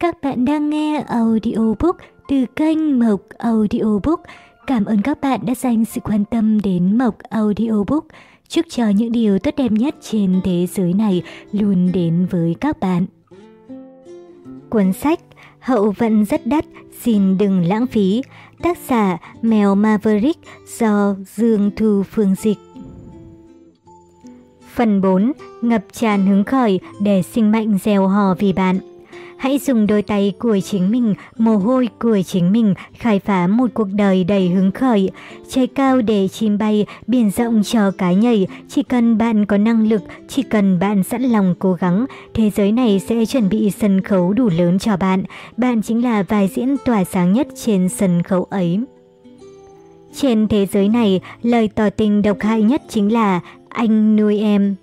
Các bạn đang nghe audiobook từ kênh Mộc Audiobook. Cảm ơn các bạn đã dành sự quan tâm đến Mộc Audiobook. Chúc cho những điều tốt đẹp nhất trên thế giới này luôn đến với các bạn. Cuốn sách Hậu vận rất đắt, xin đừng lãng phí. Tác giả Mèo Maverick do Dương Thu Phương Dịch. Phần 4. Ngập tràn hứng khởi để sinh mạnh gieo hò vì bạn. Hãy dùng đôi tay của chính mình, mồ hôi của chính mình khai phá một cuộc đời đầy hứng khởi. Trời cao để chim bay, biển rộng cho cá nhảy. Chỉ cần bạn có năng lực, chỉ cần bạn sẵn lòng cố gắng, thế giới này sẽ chuẩn bị sân khấu đủ lớn cho bạn. Bạn chính là vai diễn tỏa sáng nhất trên sân khấu ấy. Trên thế giới này, lời tỏ tình độc hại nhất chính là anh nuôi em.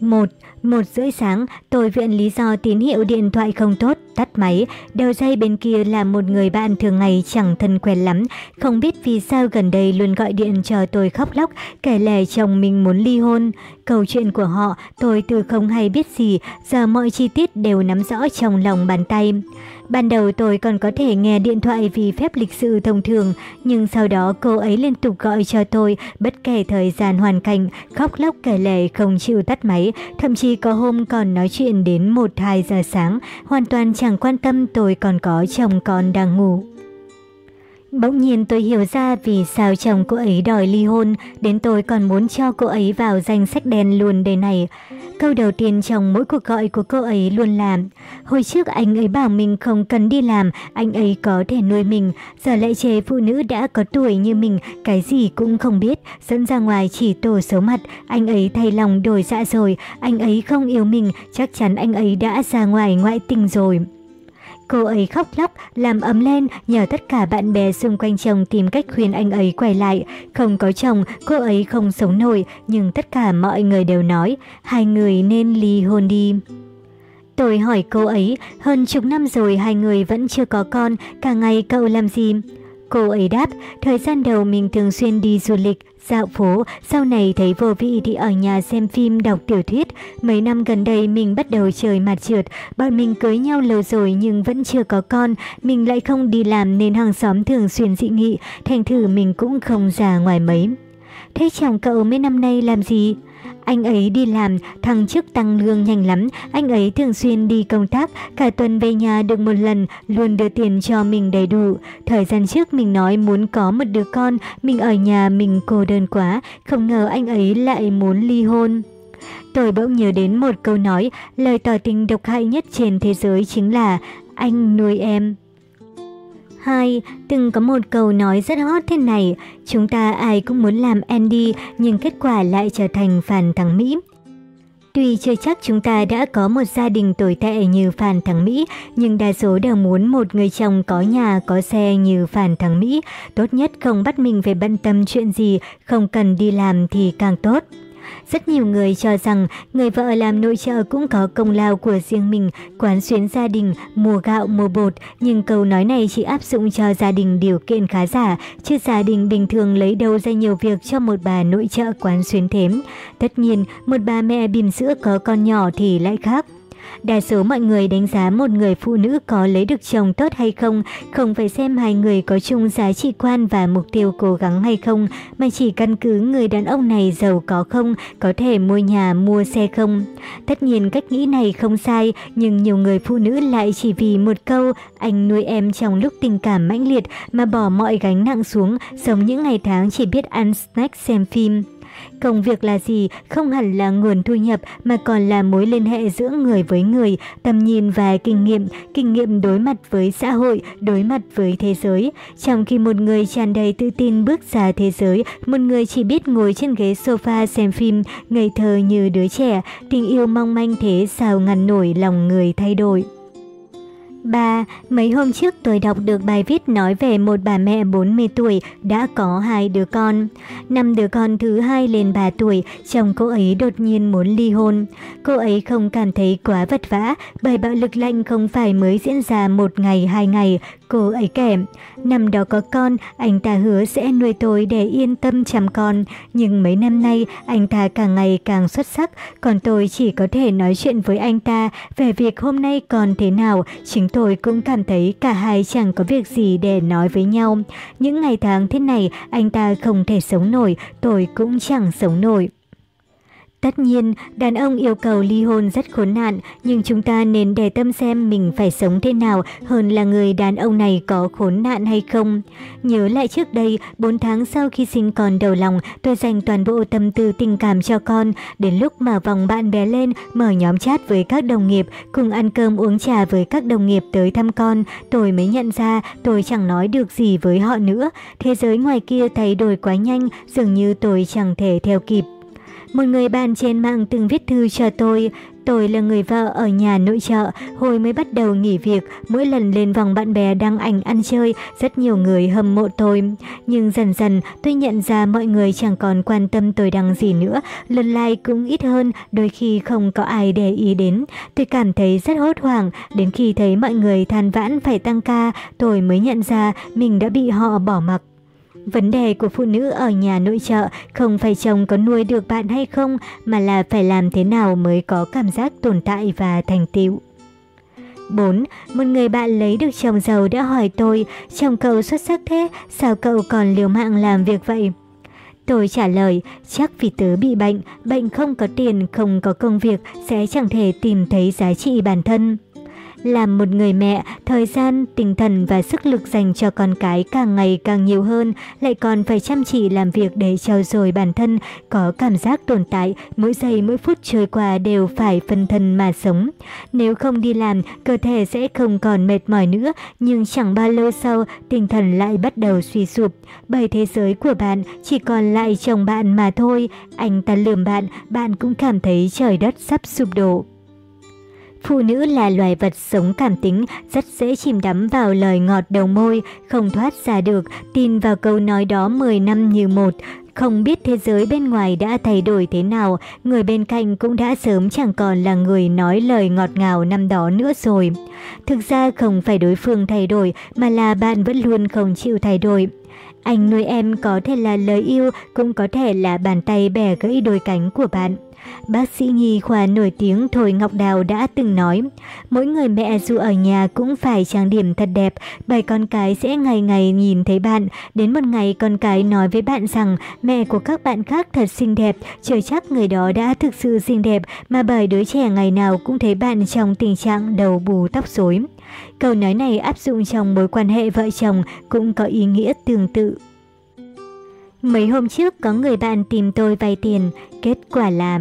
1. Một rưỡi sáng, tôi viện lý do tín hiệu điện thoại không tốt, tắt máy. Đầu dây bên kia là một người bạn thường ngày chẳng thân quen lắm. Không biết vì sao gần đây luôn gọi điện cho tôi khóc lóc, kể lẻ chồng mình muốn ly hôn. Câu chuyện của họ, tôi từ không hay biết gì, giờ mọi chi tiết đều nắm rõ trong lòng bàn tay. Ban đầu tôi còn có thể nghe điện thoại vì phép lịch sự thông thường, nhưng sau đó cô ấy liên tục gọi cho tôi, bất kể thời gian hoàn cảnh, khóc lóc kể lể không chịu tắt máy, thậm chí có hôm còn nói chuyện đến 1-2 giờ sáng, hoàn toàn chẳng quan tâm tôi còn có chồng con đang ngủ. Bỗng nhiên tôi hiểu ra vì sao chồng cô ấy đòi ly hôn, đến tôi còn muốn cho cô ấy vào danh sách đen luôn đây này. Câu đầu tiên trong mỗi cuộc gọi của cô ấy luôn là Hồi trước anh ấy bảo mình không cần đi làm, anh ấy có thể nuôi mình. Giờ lại chế phụ nữ đã có tuổi như mình, cái gì cũng không biết. Dẫn ra ngoài chỉ tổ xấu mặt, anh ấy thay lòng đổi dạ rồi. Anh ấy không yêu mình, chắc chắn anh ấy đã ra ngoài ngoại tình rồi. Cô ấy khóc lóc, làm ấm lên, nhờ tất cả bạn bè xung quanh chồng tìm cách khuyên anh ấy quay lại. Không có chồng, cô ấy không sống nổi, nhưng tất cả mọi người đều nói, hai người nên ly hôn đi. Tôi hỏi cô ấy, hơn chục năm rồi hai người vẫn chưa có con, cả ngày cậu làm gì? Cô ấy đáp, thời gian đầu mình thường xuyên đi du lịch, dạo phố, sau này thấy vô vị thì ở nhà xem phim, đọc tiểu thuyết. Mấy năm gần đây mình bắt đầu trời mặt trượt, bọn mình cưới nhau lâu rồi nhưng vẫn chưa có con, mình lại không đi làm nên hàng xóm thường xuyên dị nghị, thành thử mình cũng không già ngoài mấy. Thế chồng cậu mấy năm nay làm gì? Anh ấy đi làm, thăng chức tăng lương nhanh lắm, anh ấy thường xuyên đi công tác, cả tuần về nhà được một lần, luôn đưa tiền cho mình đầy đủ. Thời gian trước mình nói muốn có một đứa con, mình ở nhà mình cô đơn quá, không ngờ anh ấy lại muốn ly hôn. Tôi bỗng nhớ đến một câu nói, lời tỏ tình độc hại nhất trên thế giới chính là anh nuôi em. 2. Từng có một câu nói rất hot thế này, chúng ta ai cũng muốn làm Andy nhưng kết quả lại trở thành Phan Thắng Mỹ. Tuy chưa chắc chúng ta đã có một gia đình tồi tệ như Phan Thắng Mỹ, nhưng đa số đều muốn một người chồng có nhà, có xe như Phan Thắng Mỹ. Tốt nhất không bắt mình phải bận tâm chuyện gì, không cần đi làm thì càng tốt. Rất nhiều người cho rằng người vợ làm nội trợ cũng có công lao của riêng mình, quán xuyến gia đình, mua gạo, mua bột, nhưng câu nói này chỉ áp dụng cho gia đình điều kiện khá giả, chứ gia đình bình thường lấy đâu ra nhiều việc cho một bà nội trợ quán xuyến thếm. Tất nhiên, một bà mẹ bìm sữa có con nhỏ thì lại khác. Đa số mọi người đánh giá một người phụ nữ có lấy được chồng tốt hay không, không phải xem hai người có chung giá trị quan và mục tiêu cố gắng hay không, mà chỉ căn cứ người đàn ông này giàu có không, có thể mua nhà, mua xe không. Tất nhiên cách nghĩ này không sai, nhưng nhiều người phụ nữ lại chỉ vì một câu anh nuôi em trong lúc tình cảm mãnh liệt mà bỏ mọi gánh nặng xuống, sống những ngày tháng chỉ biết ăn snack xem phim. Công việc là gì không hẳn là nguồn thu nhập mà còn là mối liên hệ giữa người với người, tầm nhìn và kinh nghiệm, kinh nghiệm đối mặt với xã hội, đối mặt với thế giới. Trong khi một người tràn đầy tự tin bước ra thế giới, một người chỉ biết ngồi trên ghế sofa xem phim, ngây thơ như đứa trẻ, tình yêu mong manh thế sao ngăn nổi lòng người thay đổi. 3. Mấy hôm trước tôi đọc được bài viết nói về một bà mẹ 40 tuổi đã có hai đứa con. Năm đứa con thứ hai lên 3 tuổi, chồng cô ấy đột nhiên muốn ly hôn. Cô ấy không cảm thấy quá vất vả, bởi bạo lực lạnh không phải mới diễn ra một ngày hai ngày, cô ấy kể. Năm đó có con, anh ta hứa sẽ nuôi tôi để yên tâm chăm con. Nhưng mấy năm nay, anh ta càng ngày càng xuất sắc, còn tôi chỉ có thể nói chuyện với anh ta về việc hôm nay còn thế nào. Chính tôi cũng cảm thấy cả hai chẳng có việc gì để nói với nhau. Những ngày tháng thế này, anh ta không thể sống nổi, tôi cũng chẳng sống nổi. Tất nhiên, đàn ông yêu cầu ly hôn rất khốn nạn, nhưng chúng ta nên để tâm xem mình phải sống thế nào hơn là người đàn ông này có khốn nạn hay không. Nhớ lại trước đây, 4 tháng sau khi sinh con đầu lòng, tôi dành toàn bộ tâm tư tình cảm cho con. Đến lúc mà vòng bạn bè lên, mở nhóm chat với các đồng nghiệp, cùng ăn cơm uống trà với các đồng nghiệp tới thăm con, tôi mới nhận ra tôi chẳng nói được gì với họ nữa. Thế giới ngoài kia thay đổi quá nhanh, dường như tôi chẳng thể theo kịp. Một người bạn trên mạng từng viết thư cho tôi. Tôi là người vợ ở nhà nội trợ, hồi mới bắt đầu nghỉ việc, mỗi lần lên vòng bạn bè đăng ảnh ăn chơi, rất nhiều người hâm mộ tôi. Nhưng dần dần tôi nhận ra mọi người chẳng còn quan tâm tôi đăng gì nữa, lần like cũng ít hơn, đôi khi không có ai để ý đến. Tôi cảm thấy rất hốt hoảng, đến khi thấy mọi người than vãn phải tăng ca, tôi mới nhận ra mình đã bị họ bỏ mặc. Vấn đề của phụ nữ ở nhà nội trợ không phải chồng có nuôi được bạn hay không, mà là phải làm thế nào mới có cảm giác tồn tại và thành tựu. 4. Một người bạn lấy được chồng giàu đã hỏi tôi, chồng cậu xuất sắc thế, sao cậu còn liều mạng làm việc vậy? Tôi trả lời, chắc vì tớ bị bệnh, bệnh không có tiền, không có công việc, sẽ chẳng thể tìm thấy giá trị bản thân. Làm một người mẹ, thời gian, tinh thần và sức lực dành cho con cái càng ngày càng nhiều hơn, lại còn phải chăm chỉ làm việc để trau dồi bản thân, có cảm giác tồn tại, mỗi giây mỗi phút trôi qua đều phải phân thân mà sống. Nếu không đi làm, cơ thể sẽ không còn mệt mỏi nữa, nhưng chẳng bao lâu sau, tinh thần lại bắt đầu suy sụp. Bởi thế giới của bạn chỉ còn lại chồng bạn mà thôi, anh ta lườm bạn, bạn cũng cảm thấy trời đất sắp sụp đổ. Phụ nữ là loài vật sống cảm tính, rất dễ chìm đắm vào lời ngọt đầu môi, không thoát ra được, tin vào câu nói đó 10 năm như một. Không biết thế giới bên ngoài đã thay đổi thế nào, người bên cạnh cũng đã sớm chẳng còn là người nói lời ngọt ngào năm đó nữa rồi. Thực ra không phải đối phương thay đổi, mà là bạn vẫn luôn không chịu thay đổi. Anh nuôi em có thể là lời yêu, cũng có thể là bàn tay bẻ gãy đôi cánh của bạn. Bác sĩ nhi khoa nổi tiếng Thôi Ngọc Đào đã từng nói, mỗi người mẹ dù ở nhà cũng phải trang điểm thật đẹp, bởi con cái sẽ ngày ngày nhìn thấy bạn. Đến một ngày con cái nói với bạn rằng mẹ của các bạn khác thật xinh đẹp, chưa chắc người đó đã thực sự xinh đẹp, mà bởi đứa trẻ ngày nào cũng thấy bạn trong tình trạng đầu bù tóc rối. Câu nói này áp dụng trong mối quan hệ vợ chồng cũng có ý nghĩa tương tự. Mấy hôm trước có người bạn tìm tôi vay tiền, kết quả là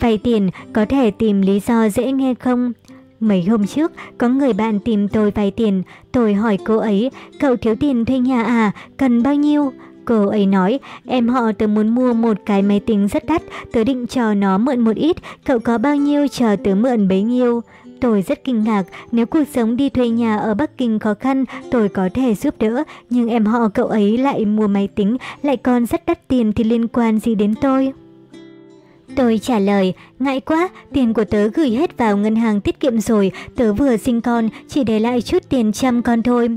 Vay tiền có thể tìm lý do dễ nghe không? Mấy hôm trước, có người bạn tìm tôi vay tiền, tôi hỏi cô ấy, cậu thiếu tiền thuê nhà à, cần bao nhiêu? Cô ấy nói, em họ tớ muốn mua một cái máy tính rất đắt, tớ định cho nó mượn một ít, cậu có bao nhiêu chờ tớ mượn bấy nhiêu. Tôi rất kinh ngạc, nếu cuộc sống đi thuê nhà ở Bắc Kinh khó khăn, tôi có thể giúp đỡ, nhưng em họ cậu ấy lại mua máy tính, lại còn rất đắt tiền thì liên quan gì đến tôi? Tôi trả lời, ngại quá, tiền của tớ gửi hết vào ngân hàng tiết kiệm rồi, tớ vừa sinh con, chỉ để lại chút tiền chăm con thôi.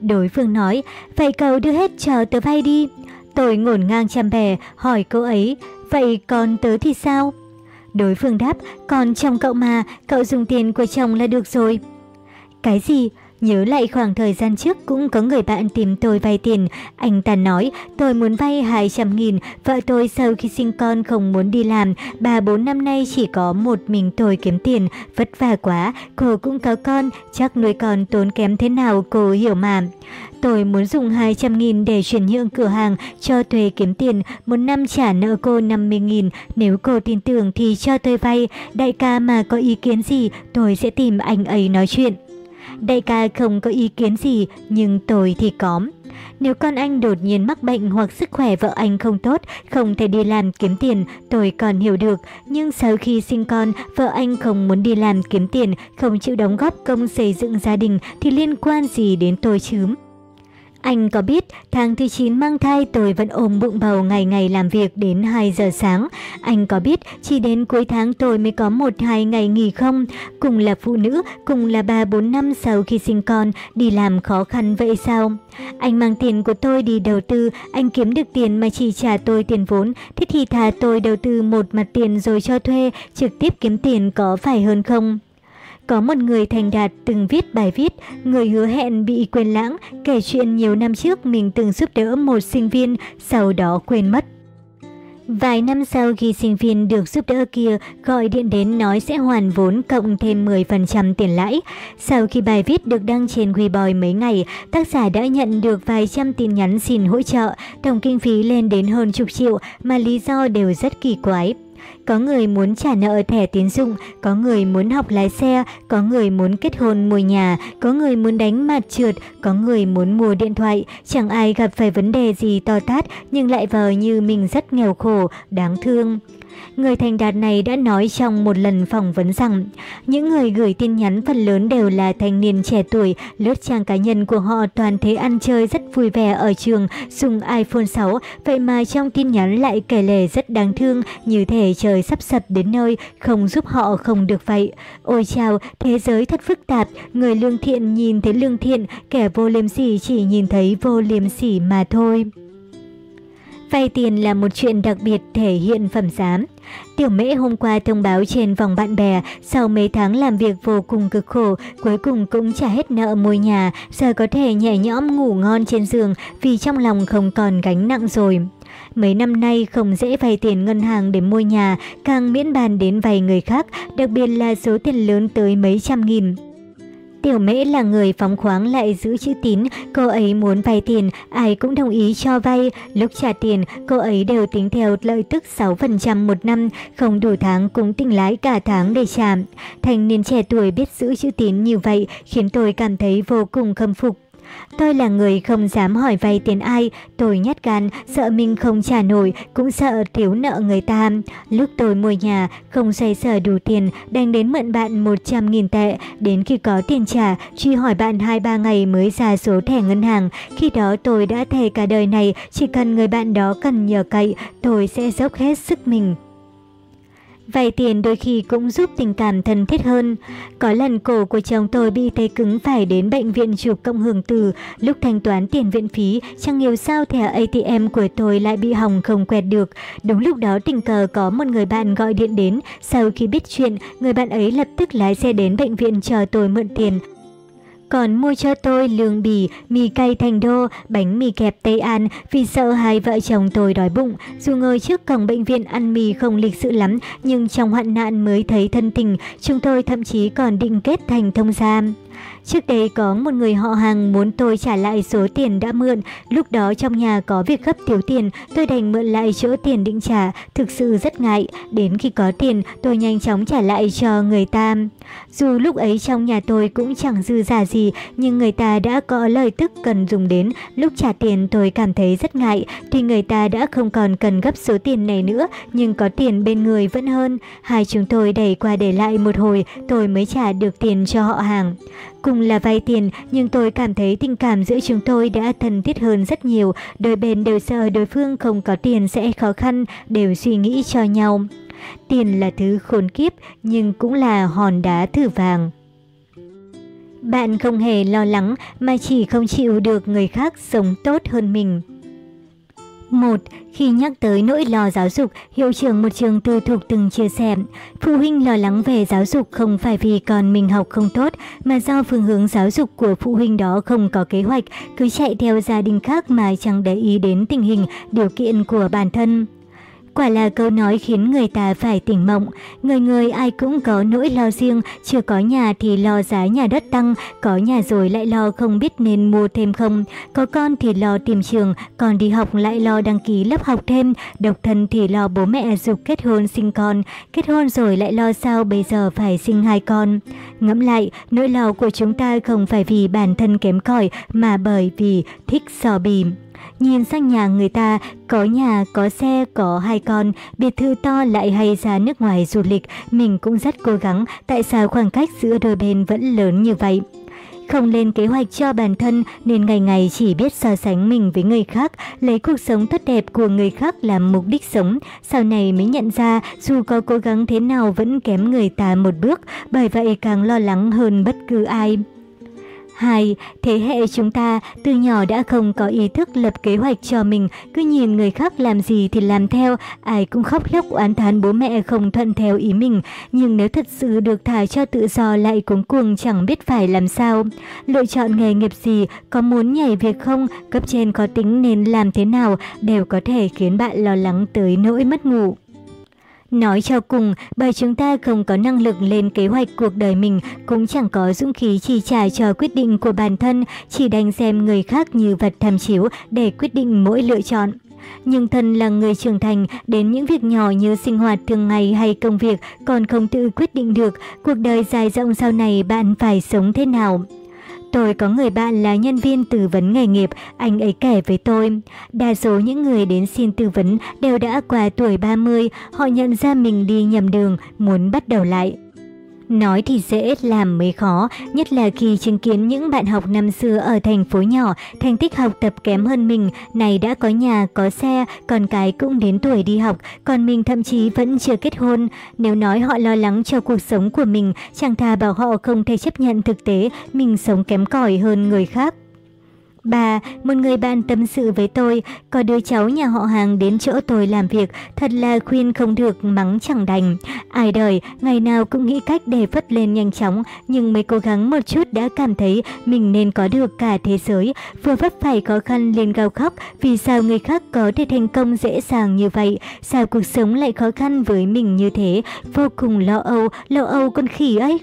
Đối phương nói, vậy cậu đưa hết cho tớ vay đi. Tôi ngổn ngang chăm bè, hỏi cô ấy, vậy còn tớ thì sao? Đối phương đáp, còn chồng cậu mà, cậu dùng tiền của chồng là được rồi. Cái gì? Nhớ lại khoảng thời gian trước cũng có người bạn tìm tôi vay tiền. Anh ta nói tôi muốn vay 200 nghìn. Vợ tôi sau khi sinh con không muốn đi làm. Bà bốn năm nay chỉ có một mình tôi kiếm tiền. Vất vả quá. Cô cũng có con. Chắc nuôi con tốn kém thế nào cô hiểu mà. Tôi muốn dùng 200 nghìn để chuyển nhượng cửa hàng cho thuê kiếm tiền, một năm trả nợ cô 50 nghìn. Nếu cô tin tưởng thì cho tôi vay. Đại ca mà có ý kiến gì, tôi sẽ tìm anh ấy nói chuyện. Đại ca không có ý kiến gì, nhưng tôi thì có. Nếu con anh đột nhiên mắc bệnh hoặc sức khỏe vợ anh không tốt, không thể đi làm kiếm tiền, tôi còn hiểu được. Nhưng sau khi sinh con, vợ anh không muốn đi làm kiếm tiền, không chịu đóng góp công xây dựng gia đình thì liên quan gì đến tôi chứ? Anh có biết tháng thứ 9 mang thai tôi vẫn ôm bụng bầu ngày ngày làm việc đến 2 giờ sáng. Anh có biết chỉ đến cuối tháng tôi mới có 1-2 ngày nghỉ không? Cùng là phụ nữ, cùng là 3-4 năm sau khi sinh con, đi làm khó khăn vậy sao? Anh mang tiền của tôi đi đầu tư, anh kiếm được tiền mà chỉ trả tôi tiền vốn, thế thì thà tôi đầu tư một mặt tiền rồi cho thuê, trực tiếp kiếm tiền có phải hơn không? Có một người thành đạt từng viết bài viết, người hứa hẹn bị quên lãng, kể chuyện nhiều năm trước mình từng giúp đỡ một sinh viên, sau đó quên mất. Vài năm sau khi sinh viên được giúp đỡ kia gọi điện đến nói sẽ hoàn vốn cộng thêm 10% tiền lãi. Sau khi bài viết được đăng trên Weibo mấy ngày, tác giả đã nhận được vài trăm tin nhắn xin hỗ trợ, tổng kinh phí lên đến hơn chục triệu mà lý do đều rất kỳ quái. Có người muốn trả nợ thẻ tín dụng, có người muốn học lái xe, có người muốn kết hôn mua nhà, có người muốn đánh mặt trượt, có người muốn mua điện thoại. Chẳng ai gặp phải vấn đề gì to tát nhưng lại vờ như mình rất nghèo khổ, đáng thương. Người thành đạt này đã nói trong một lần phỏng vấn rằng những người gửi tin nhắn phần lớn đều là thanh niên trẻ tuổi, lướt trang cá nhân của họ toàn thế ăn chơi rất vui vẻ ở trường, dùng iPhone 6, vậy mà trong tin nhắn lại kể lể rất đáng thương, như thể trời sắp sập đến nơi, không giúp họ không được vậy. Ôi chào, thế giới thật phức tạp, người lương thiện nhìn thấy lương thiện, kẻ vô liêm sỉ chỉ nhìn thấy vô liêm sỉ mà thôi. Vay tiền là một chuyện đặc biệt thể hiện phẩm giám. Tiểu mễ hôm qua thông báo trên vòng bạn bè, sau mấy tháng làm việc vô cùng cực khổ, cuối cùng cũng trả hết nợ mua nhà, giờ có thể nhẹ nhõm ngủ ngon trên giường vì trong lòng không còn gánh nặng rồi. Mấy năm nay không dễ vay tiền ngân hàng để mua nhà, càng miễn bàn đến vay người khác, đặc biệt là số tiền lớn tới mấy trăm nghìn. Tiểu mễ là người phóng khoáng lại giữ chữ tín, cô ấy muốn vay tiền, ai cũng đồng ý cho vay. Lúc trả tiền, cô ấy đều tính theo lợi tức 6% một năm, không đủ tháng cũng tính lãi cả tháng để trả. Thành niên trẻ tuổi biết giữ chữ tín như vậy khiến tôi cảm thấy vô cùng khâm phục. Tôi là người không dám hỏi vay tiền ai, tôi nhát gan, sợ mình không trả nổi, cũng sợ thiếu nợ người ta. Lúc tôi mua nhà, không xoay sở đủ tiền, đành đến mượn bạn 100.000 tệ. Đến khi có tiền trả, truy hỏi bạn 2-3 ngày mới ra số thẻ ngân hàng. Khi đó tôi đã thề cả đời này, chỉ cần người bạn đó cần nhờ cậy, tôi sẽ dốc hết sức mình. Vay tiền đôi khi cũng giúp tình cảm thân thiết hơn. Có lần cổ của chồng tôi bị tê cứng phải đến bệnh viện chụp cộng hưởng từ. Lúc thanh toán tiền viện phí, chẳng hiểu sao thẻ ATM của tôi lại bị hỏng không quẹt được. Đúng lúc đó tình cờ có một người bạn gọi điện đến. Sau khi biết chuyện, người bạn ấy lập tức lái xe đến bệnh viện chờ tôi mượn tiền còn mua cho tôi lương bì, mì cay thành đô, bánh mì kẹp Tây An vì sợ hai vợ chồng tôi đói bụng. Dù ngồi trước cổng bệnh viện ăn mì không lịch sự lắm, nhưng trong hoạn nạn mới thấy thân tình, chúng tôi thậm chí còn định kết thành thông gia. Trước đây có một người họ hàng muốn tôi trả lại số tiền đã mượn, lúc đó trong nhà có việc gấp thiếu tiền, tôi đành mượn lại chỗ tiền định trả, thực sự rất ngại. Đến khi có tiền, tôi nhanh chóng trả lại cho người ta. Dù lúc ấy trong nhà tôi cũng chẳng dư giả gì, nhưng người ta đã có lời tức cần dùng đến, lúc trả tiền tôi cảm thấy rất ngại, tuy người ta đã không còn cần gấp số tiền này nữa, nhưng có tiền bên người vẫn hơn. Hai chúng tôi đẩy qua để lại một hồi, tôi mới trả được tiền cho họ hàng. Cùng là vay tiền, nhưng tôi cảm thấy tình cảm giữa chúng tôi đã thân thiết hơn rất nhiều. Đôi bên đều sợ đối phương không có tiền sẽ khó khăn, đều suy nghĩ cho nhau. Tiền là thứ khốn kiếp, nhưng cũng là hòn đá thử vàng. Bạn không hề lo lắng mà chỉ không chịu được người khác sống tốt hơn mình. 1. Khi nhắc tới nỗi lo giáo dục, hiệu trưởng một trường tư thục từng chia sẻ, phụ huynh lo lắng về giáo dục không phải vì con mình học không tốt, mà do phương hướng giáo dục của phụ huynh đó không có kế hoạch, cứ chạy theo gia đình khác mà chẳng để ý đến tình hình, điều kiện của bản thân. Quả là câu nói khiến người ta phải tỉnh mộng. Người người ai cũng có nỗi lo riêng, chưa có nhà thì lo giá nhà đất tăng, có nhà rồi lại lo không biết nên mua thêm không. Có con thì lo tìm trường, còn đi học lại lo đăng ký lớp học thêm. Độc thân thì lo bố mẹ dục kết hôn sinh con, kết hôn rồi lại lo sao bây giờ phải sinh hai con. Ngẫm lại, nỗi lo của chúng ta không phải vì bản thân kém cỏi mà bởi vì thích so bìm. Nhìn sang nhà người ta, có nhà, có xe, có hai con, biệt thự to lại hay ra nước ngoài du lịch, mình cũng rất cố gắng, tại sao khoảng cách giữa đôi bên vẫn lớn như vậy? không lên kế hoạch cho bản thân nên ngày ngày chỉ biết so sánh mình với người khác, lấy cuộc sống tốt đẹp của người khác làm mục đích sống. Sau này mới nhận ra dù có cố gắng thế nào vẫn kém người ta một bước, bởi vậy càng lo lắng hơn bất cứ ai. 2. Thế hệ chúng ta từ nhỏ đã không có ý thức lập kế hoạch cho mình, cứ nhìn người khác làm gì thì làm theo, ai cũng khóc lóc oán thán bố mẹ không thuận theo ý mình, nhưng nếu thật sự được thả cho tự do lại cuống cuồng chẳng biết phải làm sao. Lựa chọn nghề nghiệp gì, có muốn nhảy việc không, cấp trên có tính nên làm thế nào đều có thể khiến bạn lo lắng tới nỗi mất ngủ. Nói cho cùng, bởi chúng ta không có năng lực lên kế hoạch cuộc đời mình, cũng chẳng có dũng khí chi trả cho quyết định của bản thân, chỉ đành xem người khác như vật tham chiếu để quyết định mỗi lựa chọn. Nhưng thân là người trưởng thành, đến những việc nhỏ như sinh hoạt thường ngày hay công việc còn không tự quyết định được, cuộc đời dài rộng sau này bạn phải sống thế nào. Tôi có người bạn là nhân viên tư vấn nghề nghiệp, anh ấy kể với tôi. Đa số những người đến xin tư vấn đều đã qua tuổi 30, họ nhận ra mình đi nhầm đường, muốn bắt đầu lại. Nói thì dễ, làm mới khó, nhất là khi chứng kiến những bạn học năm xưa ở thành phố nhỏ, thành tích học tập kém hơn mình, này đã có nhà, có xe, con cái cũng đến tuổi đi học, còn mình thậm chí vẫn chưa kết hôn. Nếu nói họ lo lắng cho cuộc sống của mình, chẳng thà bảo họ không thể chấp nhận thực tế, mình sống kém cỏi hơn người khác. Bà, một người bạn tâm sự với tôi, có đứa cháu nhà họ hàng đến chỗ tôi làm việc, thật là khuyên không được, mắng chẳng đành. Ai đời, ngày nào cũng nghĩ cách để phất lên nhanh chóng, nhưng mới cố gắng một chút đã cảm thấy mình nên có được cả thế giới. Vừa vấp phải khó khăn liền gào khóc, vì sao người khác có thể thành công dễ dàng như vậy? Sao cuộc sống lại khó khăn với mình như thế? Vô cùng lo âu, lo âu con khỉ ấy.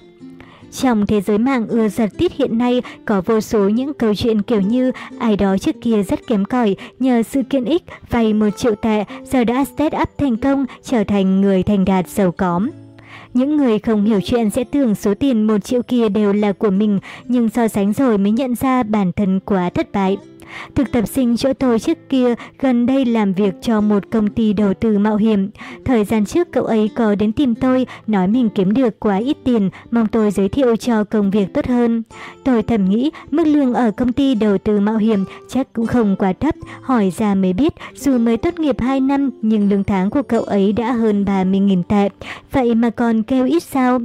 Trong thế giới mạng ưa giật tít hiện nay, có vô số những câu chuyện kiểu như, ai đó trước kia rất kém cỏi, nhờ sự kiện ích vay một triệu tệ, giờ đã start up thành công, trở thành người thành đạt giàu có. Những người không hiểu chuyện sẽ tưởng số tiền một triệu kia đều là của mình, nhưng so sánh rồi mới nhận ra bản thân quá thất bại. Thực tập sinh chỗ tôi trước kia gần đây làm việc cho một công ty đầu tư mạo hiểm. Thời gian trước cậu ấy có đến tìm tôi, nói mình kiếm được quá ít tiền, mong tôi giới thiệu cho công việc tốt hơn. Tôi thầm nghĩ mức lương ở công ty đầu tư mạo hiểm chắc cũng không quá thấp, hỏi ra mới biết dù mới tốt nghiệp 2 năm nhưng lương tháng của cậu ấy đã hơn 30.000 tệ. Vậy mà còn kêu ít sao?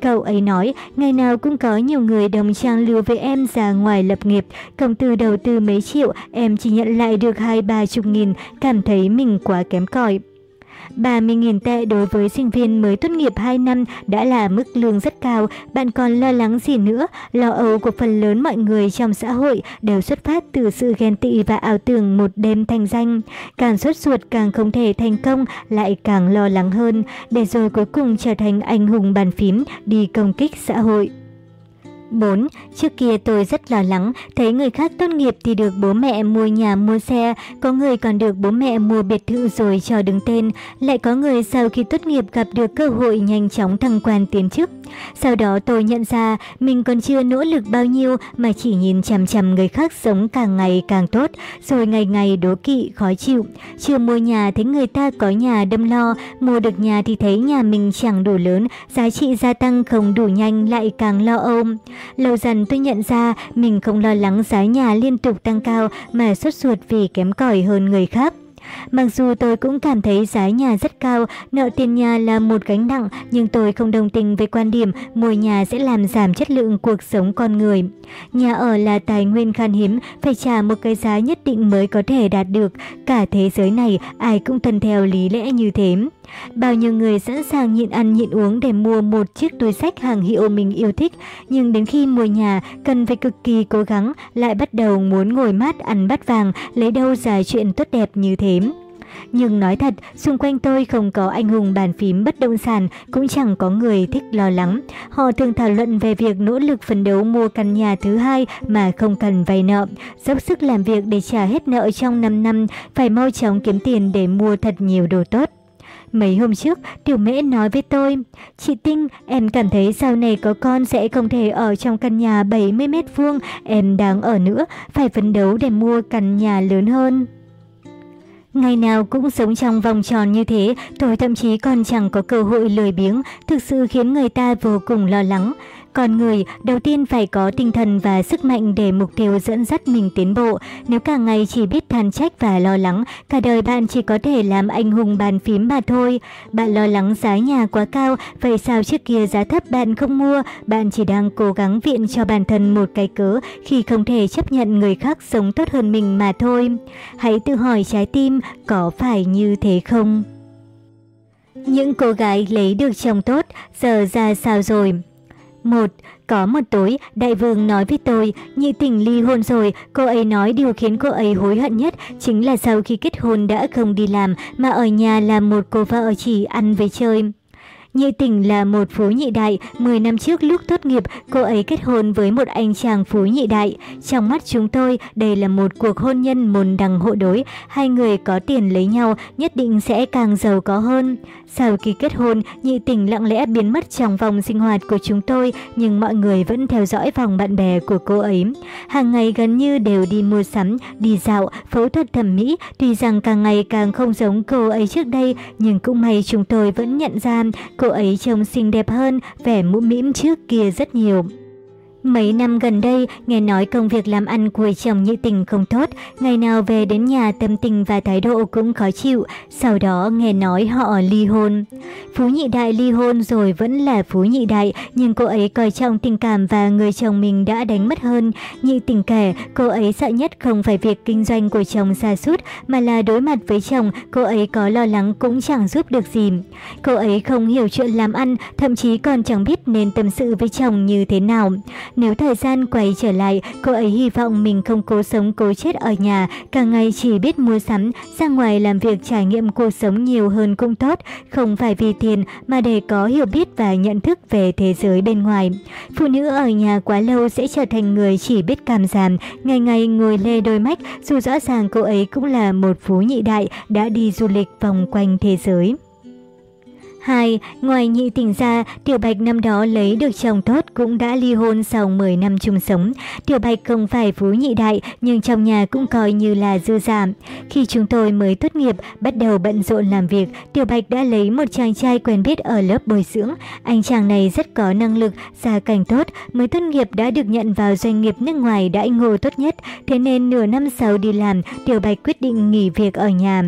Cậu ấy nói, ngày nào cũng có nhiều người đồng trang lưu với em ra ngoài lập nghiệp, công ty đầu tư mấy triệu, em chỉ nhận lại được hai ba chục nghìn, cảm thấy mình quá kém cỏi. 30.000 tệ đối với sinh viên mới tốt nghiệp 2 năm đã là mức lương rất cao, bạn còn lo lắng gì nữa? Lo âu của phần lớn mọi người trong xã hội đều xuất phát từ sự ghen tị và ảo tưởng một đêm thành danh. Càng sốt ruột càng không thể thành công, lại càng lo lắng hơn, để rồi cuối cùng trở thành anh hùng bàn phím đi công kích xã hội. 4. Trước kia tôi rất lo lắng, thấy người khác tốt nghiệp thì được bố mẹ mua nhà mua xe, có người còn được bố mẹ mua biệt thự rồi cho đứng tên, lại có người sau khi tốt nghiệp gặp được cơ hội nhanh chóng thăng quan tiến chức. Sau đó tôi nhận ra mình còn chưa nỗ lực bao nhiêu mà chỉ nhìn chằm chằm người khác sống càng ngày càng tốt, rồi ngày ngày đố kỵ, khó chịu. Chưa mua nhà thấy người ta có nhà đâm lo, mua được nhà thì thấy nhà mình chẳng đủ lớn, giá trị gia tăng không đủ nhanh lại càng lo ôm. Lâu dần tôi nhận ra mình không lo lắng giá nhà liên tục tăng cao mà sốt ruột vì kém cỏi hơn người khác. Mặc dù tôi cũng cảm thấy giá nhà rất cao, nợ tiền nhà là một gánh nặng, nhưng tôi không đồng tình với quan điểm mua nhà sẽ làm giảm chất lượng cuộc sống con người. Nhà ở là tài nguyên khan hiếm, phải trả một cái giá nhất định mới có thể đạt được. Cả thế giới này ai cũng tuân theo lý lẽ như thế. Bao nhiêu người sẵn sàng nhịn ăn nhịn uống để mua một chiếc túi sách hàng hiệu mình yêu thích, nhưng đến khi mua nhà cần phải cực kỳ cố gắng, lại bắt đầu muốn ngồi mát ăn bát vàng, lấy đâu ra chuyện tốt đẹp như thế. Nhưng nói thật, xung quanh tôi không có anh hùng bàn phím bất động sản, cũng chẳng có người thích lo lắng. Họ thường thảo luận về việc nỗ lực phấn đấu mua căn nhà thứ hai mà không cần vay nợ, dốc sức làm việc để trả hết nợ trong 5 năm, phải mau chóng kiếm tiền để mua thật nhiều đồ tốt. Mấy hôm trước, Tiểu Mễ nói với tôi, Chị Tinh, em cảm thấy sau này có con sẽ không thể ở trong căn nhà 70 mét vuông em đang ở nữa, phải phấn đấu để mua căn nhà lớn hơn. Ngày nào cũng sống trong vòng tròn như thế, tôi thậm chí còn chẳng có cơ hội lười biếng, thực sự khiến người ta vô cùng lo lắng. Con người đầu tiên phải có tinh thần và sức mạnh để mục tiêu dẫn dắt mình tiến bộ. Nếu cả ngày chỉ biết than trách và lo lắng, cả đời bạn chỉ có thể làm anh hùng bàn phím mà thôi. Bạn lo lắng giá nhà quá cao, vậy sao trước kia giá thấp bạn không mua? Bạn chỉ đang cố gắng viện cho bản thân một cái cớ khi không thể chấp nhận người khác sống tốt hơn mình mà thôi. Hãy tự hỏi trái tim có phải như thế không? Những cô gái lấy được chồng tốt, giờ ra sao rồi? Một, có một tối, đại vương nói với tôi, nhị tình ly hôn rồi, cô ấy nói điều khiến cô ấy hối hận nhất chính là sau khi kết hôn đã không đi làm mà ở nhà làm một cô vợ chỉ ăn với chơi. Nhị tình là một phú nhị đại, 10 năm trước lúc tốt nghiệp, cô ấy kết hôn với một anh chàng phú nhị đại. Trong mắt chúng tôi, đây là một cuộc hôn nhân môn đằng hộ đối, hai người có tiền lấy nhau nhất định sẽ càng giàu có hơn. Sau khi kết hôn, nhị tình lặng lẽ biến mất trong vòng sinh hoạt của chúng tôi, nhưng mọi người vẫn theo dõi vòng bạn bè của cô ấy. Hàng ngày gần như đều đi mua sắm, đi dạo, phẫu thuật thẩm mỹ, tuy rằng càng ngày càng không giống cô ấy trước đây, nhưng cũng may chúng tôi vẫn nhận ra cô ấy trông xinh đẹp hơn, vẻ mũm mĩm trước kia rất nhiều. Mấy năm gần đây, nghe nói công việc làm ăn của chồng nhị tình không tốt, ngày nào về đến nhà tâm tình và thái độ cũng khó chịu, sau đó nghe nói họ ly hôn. Phú nhị đại ly hôn rồi vẫn là phú nhị đại, nhưng cô ấy coi trọng tình cảm và người chồng mình đã đánh mất hơn. Nhị tình kể, cô ấy sợ nhất không phải việc kinh doanh của chồng xa sút mà là đối mặt với chồng, cô ấy có lo lắng cũng chẳng giúp được gì. Cô ấy không hiểu chuyện làm ăn, thậm chí còn chẳng biết nên tâm sự với chồng như thế nào. Nếu thời gian quay trở lại, cô ấy hy vọng mình không cố sống cố chết ở nhà, cả ngày chỉ biết mua sắm, ra ngoài làm việc trải nghiệm cuộc sống nhiều hơn cũng tốt, không phải vì tiền mà để có hiểu biết và nhận thức về thế giới bên ngoài. Phụ nữ ở nhà quá lâu sẽ trở thành người chỉ biết cảm giảm, ngày ngày ngồi lê đôi mắt, dù rõ ràng cô ấy cũng là một phú nhị đại đã đi du lịch vòng quanh thế giới. 2. Ngoài nhị tình ra, Tiểu Bạch năm đó lấy được chồng tốt cũng đã ly hôn sau 10 năm chung sống. Tiểu Bạch không phải phú nhị đại nhưng trong nhà cũng coi như là dư giảm Khi chúng tôi mới tốt nghiệp, bắt đầu bận rộn làm việc, Tiểu Bạch đã lấy một chàng trai quen biết ở lớp bồi dưỡng. Anh chàng này rất có năng lực, gia cảnh tốt, mới tốt nghiệp đã được nhận vào doanh nghiệp nước ngoài đãi ngộ tốt nhất. Thế nên nửa năm sau đi làm, Tiểu Bạch quyết định nghỉ việc ở nhà.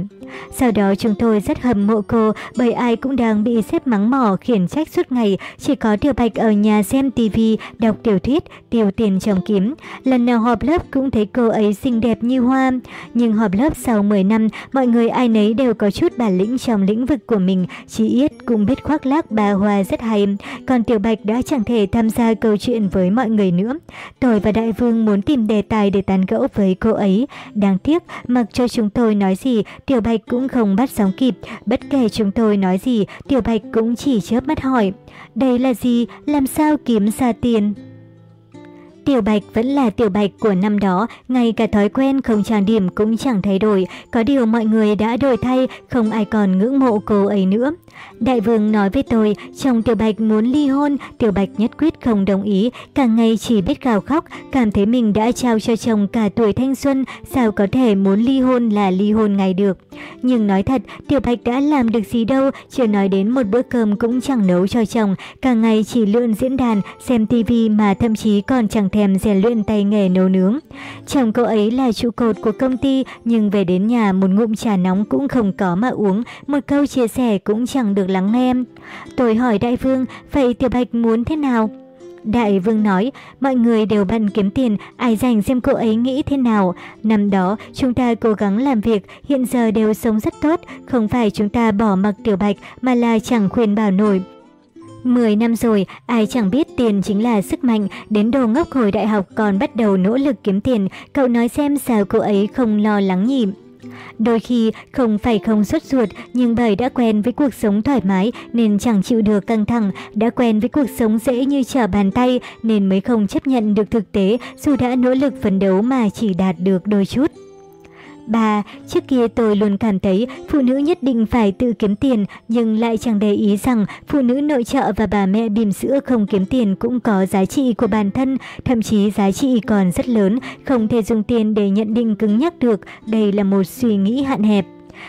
Sau đó chúng tôi rất hâm mộ cô bởi ai cũng đang bị xếp mắng mỏ khiển trách suốt ngày, chỉ có Tiểu Bạch ở nhà xem tivi, đọc tiểu thuyết, tiêu tiền chồng kiếm. Lần nào họp lớp cũng thấy cô ấy xinh đẹp như hoa. Nhưng họp lớp sau 10 năm, mọi người ai nấy đều có chút bản lĩnh trong lĩnh vực của mình, chỉ ít cũng biết khoác lác bà hoa rất hay. Còn Tiểu Bạch đã chẳng thể tham gia câu chuyện với mọi người nữa. Tôi và Đại Vương muốn tìm đề tài để tán gẫu với cô ấy. Đáng tiếc, mặc cho chúng tôi nói gì, Tiểu Bạch cũng không bắt sóng kịp. Bất kể chúng tôi nói gì, Tiểu Tiểu Bạch cũng chỉ chớp mắt hỏi. Đây là gì? Làm sao kiếm ra tiền? Tiểu Bạch vẫn là Tiểu Bạch của năm đó, ngay cả thói quen không trang điểm cũng chẳng thay đổi, có điều mọi người đã đổi thay, không ai còn ngưỡng mộ cô ấy nữa. Đại vương nói với tôi, chồng Tiểu Bạch muốn ly hôn, Tiểu Bạch nhất quyết không đồng ý, cả ngày chỉ biết gào khóc, cảm thấy mình đã trao cho chồng cả tuổi thanh xuân, sao có thể muốn ly hôn là ly hôn ngay được. Nhưng nói thật, Tiểu Bạch đã làm được gì đâu, chưa nói đến một bữa cơm cũng chẳng nấu cho chồng, cả ngày chỉ lượn diễn đàn, xem tivi mà thậm chí còn chẳng thèm rèn luyện tay nghề nấu nướng. Chồng cô ấy là trụ cột của công ty, nhưng về đến nhà một ngụm trà nóng cũng không có mà uống, một câu chia sẻ cũng chẳng được lắng nghe. Tôi hỏi đại vương, vậy Tiểu Bạch muốn thế nào? Đại vương nói, mọi người đều bận kiếm tiền, ai dành xem cô ấy nghĩ thế nào. Năm đó, chúng ta cố gắng làm việc, hiện giờ đều sống rất tốt, không phải chúng ta bỏ mặc tiểu bạch mà là chẳng khuyên bảo nổi. Mười năm rồi, ai chẳng biết tiền chính là sức mạnh, đến đồ ngốc hồi đại học còn bắt đầu nỗ lực kiếm tiền, cậu nói xem sao cô ấy không lo lắng nhỉ? Đôi khi không phải không xuất ruột nhưng bởi đã quen với cuộc sống thoải mái nên chẳng chịu được căng thẳng, đã quen với cuộc sống dễ như trở bàn tay nên mới không chấp nhận được thực tế dù đã nỗ lực phấn đấu mà chỉ đạt được đôi chút. 3. Trước kia tôi luôn cảm thấy phụ nữ nhất định phải tự kiếm tiền, nhưng lại chẳng để ý rằng phụ nữ nội trợ và bà mẹ bìm sữa không kiếm tiền cũng có giá trị của bản thân, thậm chí giá trị còn rất lớn, không thể dùng tiền để nhận định cứng nhắc được, đây là một suy nghĩ hạn hẹp.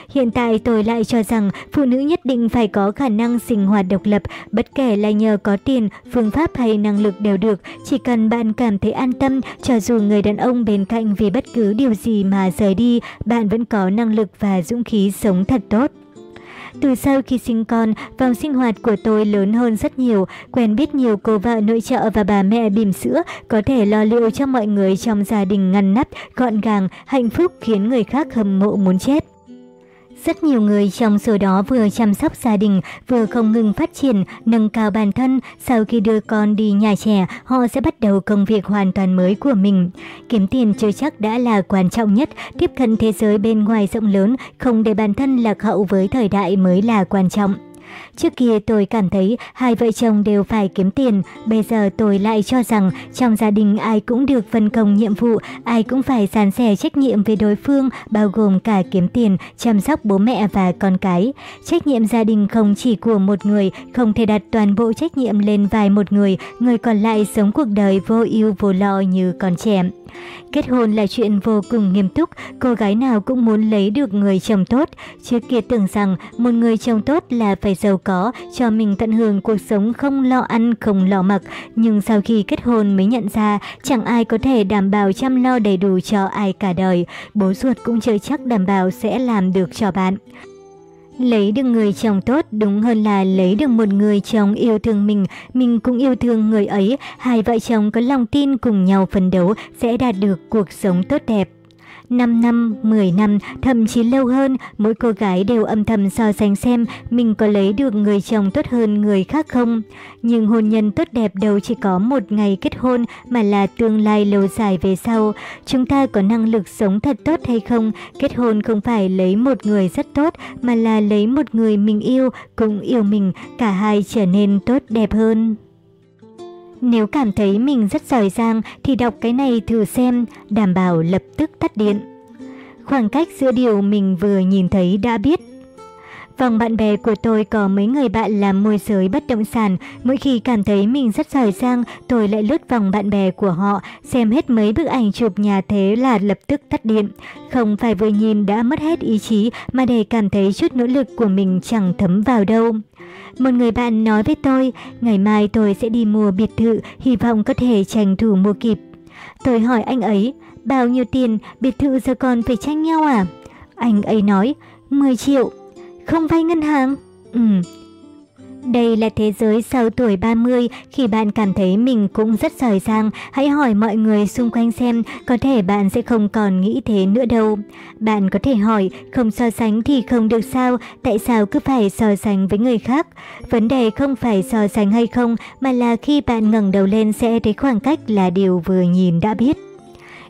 Hiện tại tôi lại cho rằng phụ nữ nhất định phải có khả năng sinh hoạt độc lập, bất kể là nhờ có tiền, phương pháp hay năng lực đều được, chỉ cần bạn cảm thấy an tâm, cho dù người đàn ông bên cạnh vì bất cứ điều gì mà rời đi, bạn vẫn có năng lực và dũng khí sống thật tốt. Từ sau khi sinh con, vòng sinh hoạt của tôi lớn hơn rất nhiều, quen biết nhiều cô vợ nội trợ và bà mẹ bìm sữa, có thể lo liệu cho mọi người trong gia đình ngăn nắp, gọn gàng, hạnh phúc khiến người khác hâm mộ muốn chết. Rất nhiều người trong số đó vừa chăm sóc gia đình, vừa không ngừng phát triển, nâng cao bản thân. Sau khi đưa con đi nhà trẻ, họ sẽ bắt đầu công việc hoàn toàn mới của mình. Kiếm tiền chưa chắc đã là quan trọng nhất, tiếp cận thế giới bên ngoài rộng lớn, không để bản thân lạc hậu với thời đại mới là quan trọng. Trước kia tôi cảm thấy hai vợ chồng đều phải kiếm tiền, bây giờ tôi lại cho rằng trong gia đình ai cũng được phân công nhiệm vụ, ai cũng phải san sẻ trách nhiệm với đối phương, bao gồm cả kiếm tiền, chăm sóc bố mẹ và con cái. Trách nhiệm gia đình không chỉ của một người, không thể đặt toàn bộ trách nhiệm lên vai một người, người còn lại sống cuộc đời vô ưu vô lo như con trẻ. Kết hôn là chuyện vô cùng nghiêm túc, cô gái nào cũng muốn lấy được người chồng tốt. Trước kia tưởng rằng một người chồng tốt là phải giàu có, cho mình tận hưởng cuộc sống không lo ăn, không lo mặc. Nhưng sau khi kết hôn mới nhận ra, chẳng ai có thể đảm bảo chăm lo đầy đủ cho ai cả đời. Bố ruột cũng chưa chắc đảm bảo sẽ làm được cho bạn. Lấy được người chồng tốt đúng hơn là lấy được một người chồng yêu thương mình, mình cũng yêu thương người ấy, hai vợ chồng có lòng tin cùng nhau phấn đấu sẽ đạt được cuộc sống tốt đẹp. 5 năm, 10 năm, thậm chí lâu hơn, mỗi cô gái đều âm thầm so sánh xem mình có lấy được người chồng tốt hơn người khác không. Nhưng hôn nhân tốt đẹp đâu chỉ có một ngày kết hôn mà là tương lai lâu dài về sau. Chúng ta có năng lực sống thật tốt hay không? Kết hôn không phải lấy một người rất tốt mà là lấy một người mình yêu, cũng yêu mình, cả hai trở nên tốt đẹp hơn. Nếu cảm thấy mình rất giỏi giang thì đọc cái này thử xem, đảm bảo lập tức tắt điện. Khoảng cách giữa điều mình vừa nhìn thấy đã biết Vòng bạn bè của tôi có mấy người bạn làm môi giới bất động sản. Mỗi khi cảm thấy mình rất giỏi giang, tôi lại lướt vòng bạn bè của họ, xem hết mấy bức ảnh chụp nhà thế là lập tức tắt điện. Không phải vừa nhìn đã mất hết ý chí mà để cảm thấy chút nỗ lực của mình chẳng thấm vào đâu. Một người bạn nói với tôi, ngày mai tôi sẽ đi mua biệt thự, hy vọng có thể tranh thủ mua kịp. Tôi hỏi anh ấy, bao nhiêu tiền, biệt thự giờ còn phải tranh nhau à? Anh ấy nói, 10 triệu. Không vay ngân hàng? Ừ. Đây là thế giới sau tuổi 30, khi bạn cảm thấy mình cũng rất giỏi giang, hãy hỏi mọi người xung quanh xem, có thể bạn sẽ không còn nghĩ thế nữa đâu. Bạn có thể hỏi, không so sánh thì không được sao, tại sao cứ phải so sánh với người khác? Vấn đề không phải so sánh hay không, mà là khi bạn ngẩng đầu lên sẽ thấy khoảng cách là điều vừa nhìn đã biết.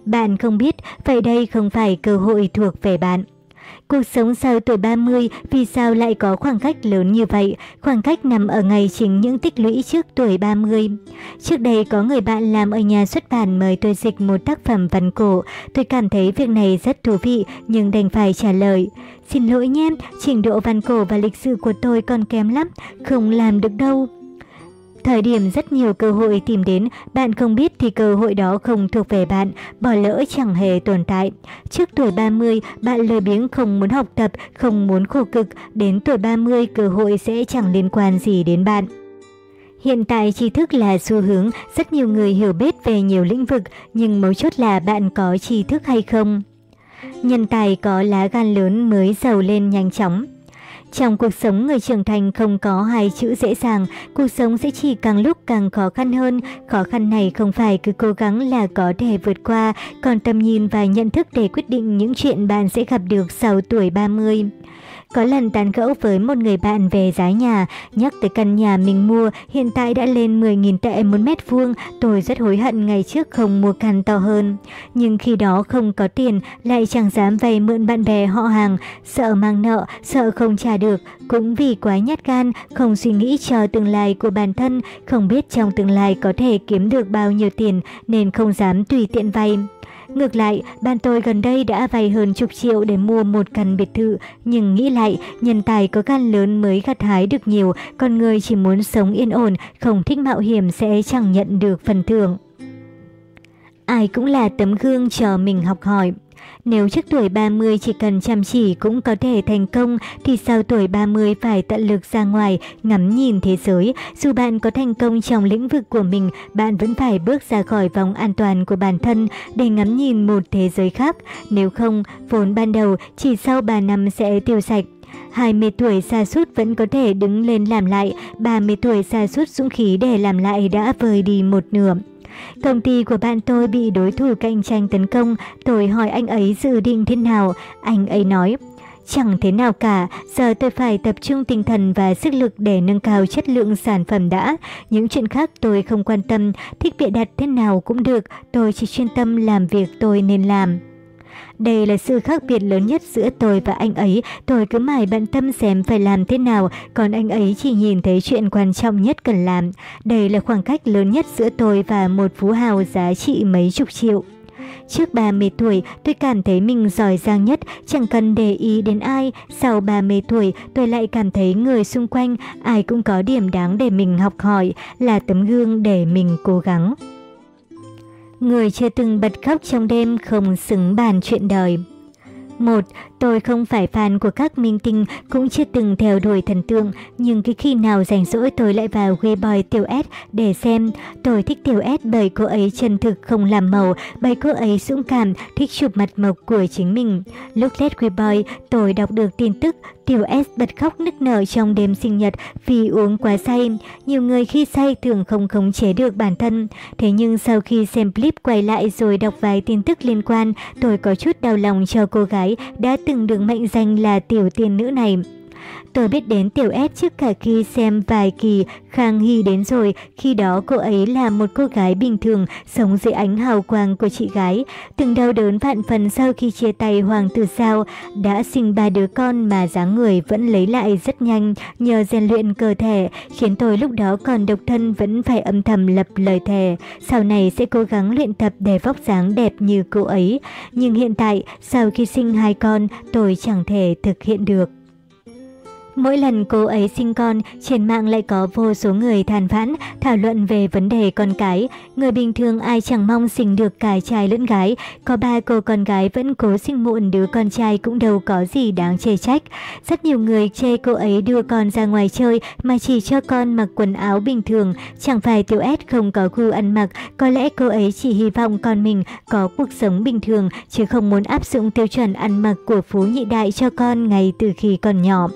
Bạn không biết, vậy đây không phải cơ hội thuộc về bạn. Cuộc sống sau tuổi 30 vì sao lại có khoảng cách lớn như vậy? Khoảng cách nằm ở ngày chính những tích lũy trước tuổi 30. Trước đây có người bạn làm ở nhà xuất bản mời tôi dịch một tác phẩm văn cổ. Tôi cảm thấy việc này rất thú vị nhưng đành phải trả lời. Xin lỗi nhé, trình độ văn cổ và lịch sử của tôi còn kém lắm, không làm được đâu. Thời điểm rất nhiều cơ hội tìm đến, bạn không biết thì cơ hội đó không thuộc về bạn, bỏ lỡ chẳng hề tồn tại. Trước tuổi 30, bạn lười biếng không muốn học tập, không muốn khổ cực, đến tuổi 30 cơ hội sẽ chẳng liên quan gì đến bạn. Hiện tại tri thức là xu hướng, rất nhiều người hiểu biết về nhiều lĩnh vực, nhưng mấu chốt là bạn có tri thức hay không. Nhân tài có lá gan lớn mới giàu lên nhanh chóng. Trong cuộc sống người trưởng thành không có hai chữ dễ dàng, cuộc sống sẽ chỉ càng lúc càng khó khăn hơn. Khó khăn này không phải cứ cố gắng là có thể vượt qua, còn tầm nhìn và nhận thức để quyết định những chuyện bạn sẽ gặp được sau tuổi 30. Có lần tán gẫu với một người bạn về giá nhà, nhắc tới căn nhà mình mua hiện tại đã lên 10.000 tệ một mét vuông, tôi rất hối hận ngày trước không mua căn to hơn. Nhưng khi đó không có tiền, lại chẳng dám vay mượn bạn bè họ hàng, sợ mang nợ, sợ không trả được, cũng vì quá nhát gan, không suy nghĩ cho tương lai của bản thân, không biết trong tương lai có thể kiếm được bao nhiêu tiền nên không dám tùy tiện vay. Ngược lại, bạn tôi gần đây đã vay hơn chục triệu để mua một căn biệt thự, nhưng nghĩ lại, nhân tài có gan lớn mới gặt hái được nhiều, còn người chỉ muốn sống yên ổn, không thích mạo hiểm sẽ chẳng nhận được phần thưởng. Ai cũng là tấm gương cho mình học hỏi. Nếu trước tuổi 30 chỉ cần chăm chỉ cũng có thể thành công, thì sau tuổi 30 phải tận lực ra ngoài, ngắm nhìn thế giới. Dù bạn có thành công trong lĩnh vực của mình, bạn vẫn phải bước ra khỏi vòng an toàn của bản thân để ngắm nhìn một thế giới khác. Nếu không, vốn ban đầu chỉ sau 3 năm sẽ tiêu sạch. 20 tuổi xa sút vẫn có thể đứng lên làm lại, 30 tuổi xa sút dũng khí để làm lại đã vơi đi một nửa. Công ty của bạn tôi bị đối thủ cạnh tranh tấn công, tôi hỏi anh ấy dự định thế nào, anh ấy nói. Chẳng thế nào cả, giờ tôi phải tập trung tinh thần và sức lực để nâng cao chất lượng sản phẩm đã. Những chuyện khác tôi không quan tâm, thích bịa đặt thế nào cũng được, tôi chỉ chuyên tâm làm việc tôi nên làm. Đây là sự khác biệt lớn nhất giữa tôi và anh ấy. Tôi cứ mãi bận tâm xem phải làm thế nào, còn anh ấy chỉ nhìn thấy chuyện quan trọng nhất cần làm. Đây là khoảng cách lớn nhất giữa tôi và một phú hào giá trị mấy chục triệu. Trước 30 tuổi, tôi cảm thấy mình giỏi giang nhất, chẳng cần để ý đến ai. Sau 30 tuổi, tôi lại cảm thấy người xung quanh, ai cũng có điểm đáng để mình học hỏi, là tấm gương để mình cố gắng. Người chưa từng bật khóc trong đêm không xứng bàn chuyện đời. 1. Tôi không phải fan của các minh tinh, cũng chưa từng theo đuổi thần tượng, nhưng cái khi nào rảnh rỗi tôi lại vào Weibo Tiểu S để xem. Tôi thích Tiểu S bởi cô ấy chân thực không làm màu, bởi cô ấy dũng cảm, thích chụp mặt mộc của chính mình. Lúc lết Weibo, tôi đọc được tin tức Tiểu S bật khóc nức nở trong đêm sinh nhật vì uống quá say. Nhiều người khi say thường không khống chế được bản thân. Thế nhưng sau khi xem clip quay lại rồi đọc vài tin tức liên quan, tôi có chút đau lòng cho cô gái đã từng từng được mệnh danh là tiểu tiên nữ này. Tôi biết đến Tiểu S trước cả khi xem vài kỳ Khang Hy đến rồi, khi đó cô ấy là một cô gái bình thường, sống dưới ánh hào quang của chị gái. Từng đau đớn vạn phần sau khi chia tay Hoàng tử Sao, đã sinh ba đứa con mà dáng người vẫn lấy lại rất nhanh nhờ rèn luyện cơ thể, khiến tôi lúc đó còn độc thân vẫn phải âm thầm lập lời thề. Sau này sẽ cố gắng luyện tập để vóc dáng đẹp như cô ấy. Nhưng hiện tại, sau khi sinh hai con, tôi chẳng thể thực hiện được. Mỗi lần cô ấy sinh con, trên mạng lại có vô số người than vãn, thảo luận về vấn đề con cái. Người bình thường ai chẳng mong sinh được cả trai lẫn gái, có ba cô con gái vẫn cố sinh muộn đứa con trai cũng đâu có gì đáng chê trách. Rất nhiều người chê cô ấy đưa con ra ngoài chơi mà chỉ cho con mặc quần áo bình thường, chẳng phải tiểu S không có gu ăn mặc, có lẽ cô ấy chỉ hy vọng con mình có cuộc sống bình thường chứ không muốn áp dụng tiêu chuẩn ăn mặc của phú nhị đại cho con ngay từ khi còn nhỏ.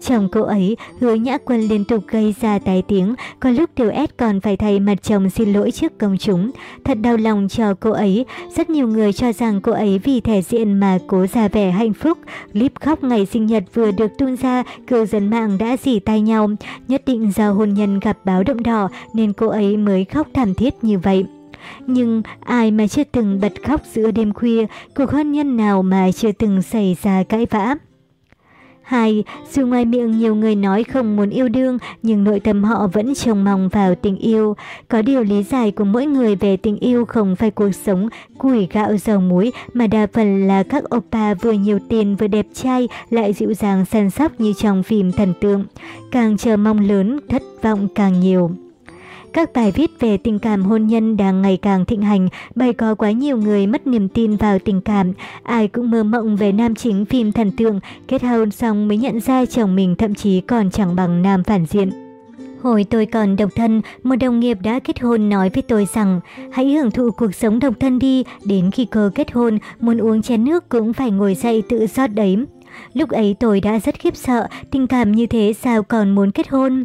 Chồng cô ấy, hứa nhã quân liên tục gây ra tái tiếng, có lúc Tiểu S còn phải thay mặt chồng xin lỗi trước công chúng. Thật đau lòng cho cô ấy, rất nhiều người cho rằng cô ấy vì thể diện mà cố ra vẻ hạnh phúc. Clip khóc ngày sinh nhật vừa được tung ra, cư dân mạng đã dỉ tay nhau. Nhất định do hôn nhân gặp báo động đỏ nên cô ấy mới khóc thảm thiết như vậy. Nhưng ai mà chưa từng bật khóc giữa đêm khuya, cuộc hôn nhân nào mà chưa từng xảy ra cãi vã. 2. Dù ngoài miệng nhiều người nói không muốn yêu đương, nhưng nội tâm họ vẫn trông mong vào tình yêu. Có điều lý giải của mỗi người về tình yêu không phải cuộc sống củi gạo dầu muối, mà đa phần là các oppa vừa nhiều tiền vừa đẹp trai, lại dịu dàng săn sóc như trong phim thần tượng. Càng chờ mong lớn, thất vọng càng nhiều. Các bài viết về tình cảm hôn nhân đang ngày càng thịnh hành, bày có quá nhiều người mất niềm tin vào tình cảm. Ai cũng mơ mộng về nam chính phim thần tượng, kết hôn xong mới nhận ra chồng mình thậm chí còn chẳng bằng nam phản diện. Hồi tôi còn độc thân, một đồng nghiệp đã kết hôn nói với tôi rằng hãy hưởng thụ cuộc sống độc thân đi, đến khi cô kết hôn, muốn uống chén nước cũng phải ngồi dậy tự rót đấy. Lúc ấy tôi đã rất khiếp sợ, tình cảm như thế sao còn muốn kết hôn.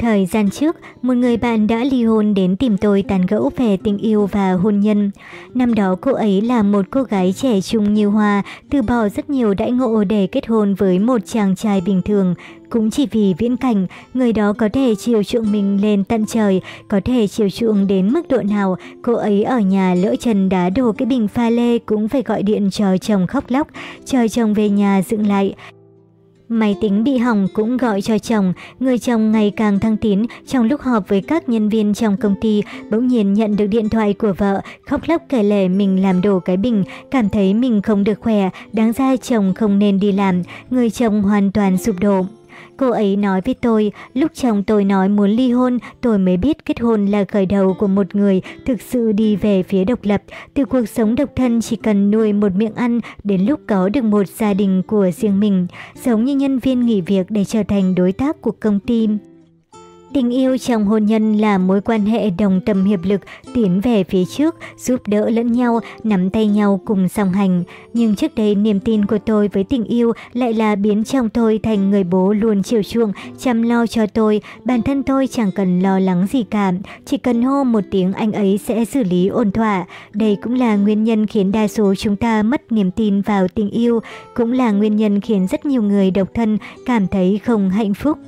Thời gian trước, một người bạn đã ly hôn đến tìm tôi tàn gẫu về tình yêu và hôn nhân. Năm đó cô ấy là một cô gái trẻ trung như hoa, từ bỏ rất nhiều đãi ngộ để kết hôn với một chàng trai bình thường. Cũng chỉ vì viễn cảnh, người đó có thể chiều chuộng mình lên tận trời, có thể chiều chuộng đến mức độ nào, cô ấy ở nhà lỡ chân đá đổ cái bình pha lê cũng phải gọi điện cho chồng khóc lóc, chờ chồng về nhà dựng lại. Máy tính bị hỏng cũng gọi cho chồng, người chồng ngày càng thăng tiến trong lúc họp với các nhân viên trong công ty, bỗng nhiên nhận được điện thoại của vợ, khóc lóc kể lể mình làm đổ cái bình, cảm thấy mình không được khỏe, đáng ra chồng không nên đi làm, người chồng hoàn toàn sụp đổ. Cô ấy nói với tôi, lúc chồng tôi nói muốn ly hôn, tôi mới biết kết hôn là khởi đầu của một người thực sự đi về phía độc lập. Từ cuộc sống độc thân chỉ cần nuôi một miệng ăn đến lúc có được một gia đình của riêng mình, giống như nhân viên nghỉ việc để trở thành đối tác của công ty. Tình yêu trong hôn nhân là mối quan hệ đồng tâm hiệp lực, tiến về phía trước, giúp đỡ lẫn nhau, nắm tay nhau cùng song hành. Nhưng trước đây niềm tin của tôi với tình yêu lại là biến chồng tôi thành người bố luôn chiều chuộng, chăm lo cho tôi. Bản thân tôi chẳng cần lo lắng gì cả, chỉ cần hô một tiếng anh ấy sẽ xử lý ổn thỏa. Đây cũng là nguyên nhân khiến đa số chúng ta mất niềm tin vào tình yêu, cũng là nguyên nhân khiến rất nhiều người độc thân cảm thấy không hạnh phúc.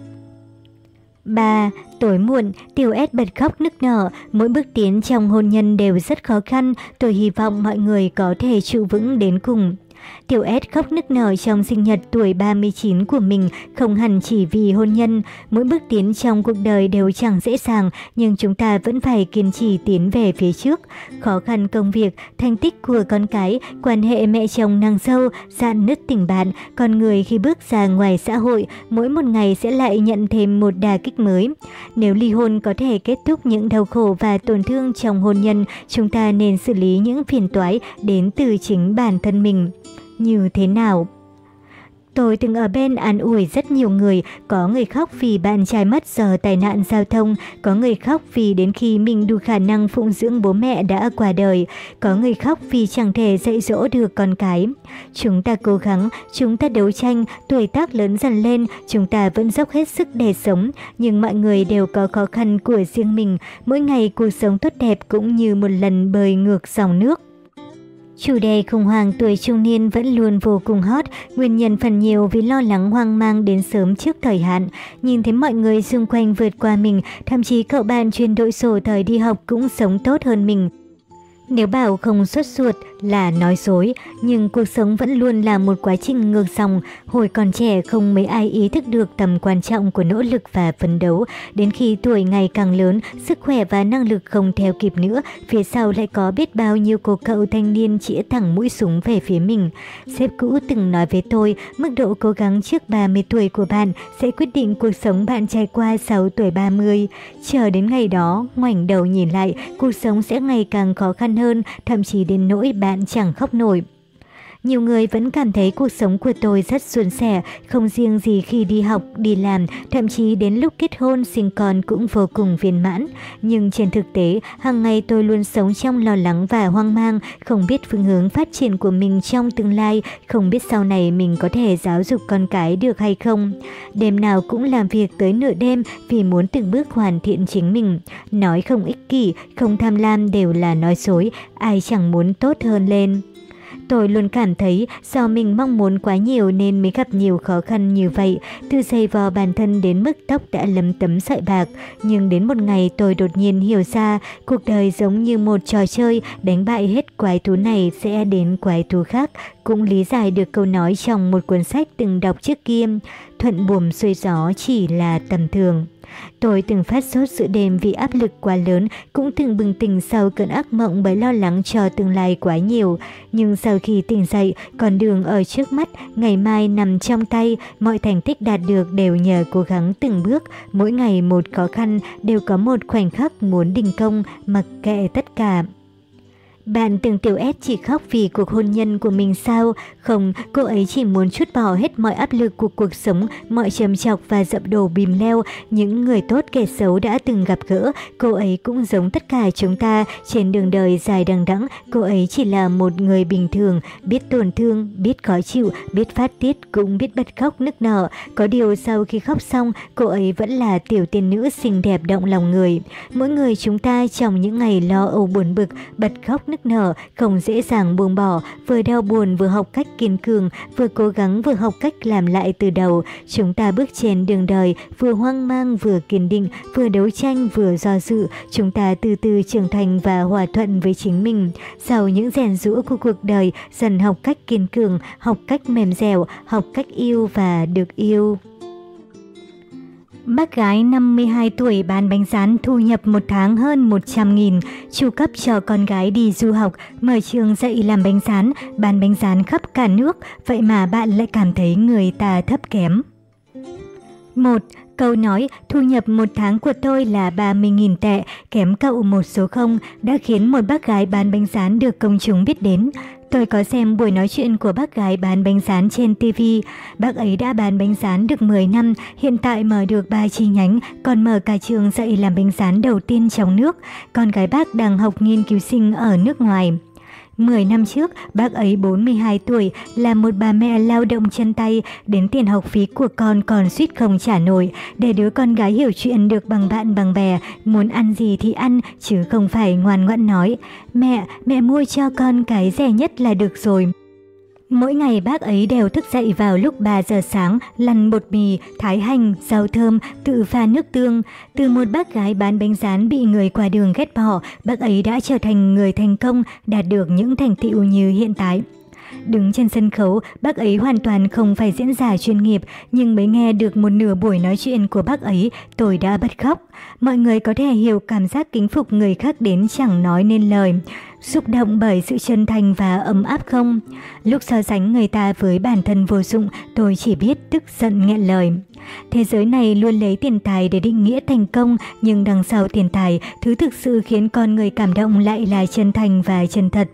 3. Tối muộn, Tiểu S bật khóc nức nở, mỗi bước tiến trong hôn nhân đều rất khó khăn, tôi hy vọng mọi người có thể trụ vững đến cùng. Tiểu S khóc nức nở trong sinh nhật tuổi 39 của mình không hẳn chỉ vì hôn nhân. Mỗi bước tiến trong cuộc đời đều chẳng dễ dàng, nhưng chúng ta vẫn phải kiên trì tiến về phía trước. Khó khăn công việc, thành tích của con cái, quan hệ mẹ chồng nàng sâu, dạn nứt tình bạn, con người khi bước ra ngoài xã hội, mỗi một ngày sẽ lại nhận thêm một đà kích mới. Nếu ly hôn có thể kết thúc những đau khổ và tổn thương trong hôn nhân, chúng ta nên xử lý những phiền toái đến từ chính bản thân mình như thế nào. Tôi từng ở bên an ủi rất nhiều người, có người khóc vì bạn trai mất do tai nạn giao thông, có người khóc vì đến khi mình đủ khả năng phụng dưỡng bố mẹ đã qua đời, có người khóc vì chẳng thể dạy dỗ được con cái. Chúng ta cố gắng, chúng ta đấu tranh, tuổi tác lớn dần lên, chúng ta vẫn dốc hết sức để sống, nhưng mọi người đều có khó khăn của riêng mình, mỗi ngày cuộc sống tốt đẹp cũng như một lần bơi ngược dòng nước. Chủ đề khủng hoảng tuổi trung niên vẫn luôn vô cùng hot, nguyên nhân phần nhiều vì lo lắng hoang mang đến sớm trước thời hạn. Nhìn thấy mọi người xung quanh vượt qua mình, thậm chí cậu bạn chuyên đội sổ thời đi học cũng sống tốt hơn mình. Nếu bảo không xuất ruột là nói dối, nhưng cuộc sống vẫn luôn là một quá trình ngược dòng. Hồi còn trẻ không mấy ai ý thức được tầm quan trọng của nỗ lực và phấn đấu. Đến khi tuổi ngày càng lớn, sức khỏe và năng lực không theo kịp nữa, phía sau lại có biết bao nhiêu cô cậu thanh niên chĩa thẳng mũi súng về phía mình. Sếp cũ từng nói với tôi, mức độ cố gắng trước 30 tuổi của bạn sẽ quyết định cuộc sống bạn trải qua sau tuổi 30. Chờ đến ngày đó, ngoảnh đầu nhìn lại, cuộc sống sẽ ngày càng khó khăn hơn, thậm chí đến nỗi bạn bạn chẳng khóc nổi. Nhiều người vẫn cảm thấy cuộc sống của tôi rất suôn sẻ, không riêng gì khi đi học, đi làm, thậm chí đến lúc kết hôn, sinh con cũng vô cùng viên mãn. Nhưng trên thực tế, hàng ngày tôi luôn sống trong lo lắng và hoang mang, không biết phương hướng phát triển của mình trong tương lai, không biết sau này mình có thể giáo dục con cái được hay không. Đêm nào cũng làm việc tới nửa đêm vì muốn từng bước hoàn thiện chính mình. Nói không ích kỷ, không tham lam đều là nói dối, ai chẳng muốn tốt hơn lên. Tôi luôn cảm thấy do mình mong muốn quá nhiều nên mới gặp nhiều khó khăn như vậy, từ dày vò bản thân đến mức tóc đã lấm tấm sợi bạc. Nhưng đến một ngày tôi đột nhiên hiểu ra, cuộc đời giống như một trò chơi, đánh bại hết quái thú này sẽ đến quái thú khác. Cũng lý giải được câu nói trong một cuốn sách từng đọc trước kia, thuận buồm xuôi gió chỉ là tầm thường. Tôi từng phát sốt giữa đêm vì áp lực quá lớn, cũng từng bừng tỉnh sau cơn ác mộng bởi lo lắng cho tương lai quá nhiều. Nhưng sau khi tỉnh dậy, con đường ở trước mắt, ngày mai nằm trong tay, mọi thành tích đạt được đều nhờ cố gắng từng bước, mỗi ngày một khó khăn, đều có một khoảnh khắc muốn đình công, mặc kệ tất cả. Bạn tưởng Tiểu S chỉ khóc vì cuộc hôn nhân của mình sao? Không, cô ấy chỉ muốn chút bỏ hết mọi áp lực của cuộc sống, mọi trầm chọc và dập đổ bìm leo. Những người tốt kẻ xấu đã từng gặp gỡ, cô ấy cũng giống tất cả chúng ta. Trên đường đời dài đằng đẵng, cô ấy chỉ là một người bình thường, biết tổn thương, biết khó chịu, biết phát tiết, cũng biết bật khóc nức nở. Có điều sau khi khóc xong, cô ấy vẫn là tiểu tiên nữ xinh đẹp động lòng người. Mỗi người chúng ta trong những ngày lo âu buồn bực, bật khóc nức nở, không dễ dàng buông bỏ, vừa đau buồn vừa học cách kiên cường, vừa cố gắng vừa học cách làm lại từ đầu. Chúng ta bước trên đường đời, vừa hoang mang vừa kiên định, vừa đấu tranh vừa do dự. Chúng ta từ từ trưởng thành và hòa thuận với chính mình. Sau những rèn rũa của cuộc đời, dần học cách kiên cường, học cách mềm dẻo, học cách yêu và được yêu. Bác gái 52 tuổi bán bánh rán thu nhập một tháng hơn 100 nghìn, chu cấp cho con gái đi du học, mở trường dạy làm bánh rán, bán bánh rán khắp cả nước, vậy mà bạn lại cảm thấy người ta thấp kém. 1. Câu nói thu nhập một tháng của tôi là 30.000 tệ, kém cậu một số không, đã khiến một bác gái bán bánh rán được công chúng biết đến. Tôi có xem buổi nói chuyện của bác gái bán bánh rán trên TV. Bác ấy đã bán bánh rán được 10 năm, hiện tại mở được 3 chi nhánh, còn mở cả trường dạy làm bánh rán đầu tiên trong nước. Con gái bác đang học nghiên cứu sinh ở nước ngoài. 10 năm trước, bác ấy 42 tuổi, là một bà mẹ lao động chân tay, đến tiền học phí của con còn suýt không trả nổi. Để đứa con gái hiểu chuyện được bằng bạn bằng bè, muốn ăn gì thì ăn, chứ không phải ngoan ngoãn nói. Mẹ, mẹ mua cho con cái rẻ nhất là được rồi. Mỗi ngày bác ấy đều thức dậy vào lúc 3 giờ sáng, lăn bột mì, thái hành, rau thơm, tự pha nước tương. Từ một bác gái bán bánh rán bị người qua đường ghét bỏ, bác ấy đã trở thành người thành công, đạt được những thành tựu như hiện tại. Đứng trên sân khấu, bác ấy hoàn toàn không phải diễn giả chuyên nghiệp, nhưng mới nghe được một nửa buổi nói chuyện của bác ấy, tôi đã bật khóc. Mọi người có thể hiểu cảm giác kính phục người khác đến chẳng nói nên lời. Xúc động bởi sự chân thành và ấm áp không? Lúc so sánh người ta với bản thân vô dụng, tôi chỉ biết tức giận nghẹn lời. Thế giới này luôn lấy tiền tài để định nghĩa thành công, nhưng đằng sau tiền tài, thứ thực sự khiến con người cảm động lại là chân thành và chân thật.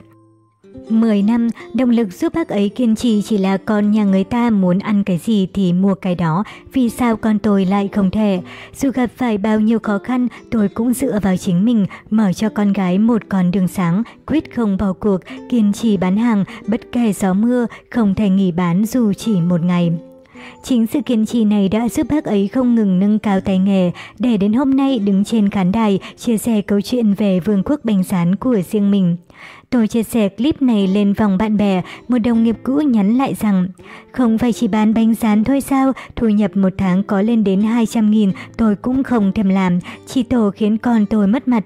10 năm, động lực giúp bác ấy kiên trì chỉ là con nhà người ta muốn ăn cái gì thì mua cái đó, vì sao con tôi lại không thể. Dù gặp phải bao nhiêu khó khăn, tôi cũng dựa vào chính mình, mở cho con gái một con đường sáng, quyết không bỏ cuộc, kiên trì bán hàng, bất kể gió mưa, không thể nghỉ bán dù chỉ một ngày. Chính sự kiên trì này đã giúp bác ấy không ngừng nâng cao tay nghề, để đến hôm nay đứng trên khán đài chia sẻ câu chuyện về vương quốc bánh rán của riêng mình. Tôi chia sẻ clip này lên vòng bạn bè, một đồng nghiệp cũ nhắn lại rằng Không phải chỉ bán bánh rán thôi sao, thu nhập một tháng có lên đến 200 nghìn, tôi cũng không thèm làm, chỉ tổ khiến con tôi mất mặt.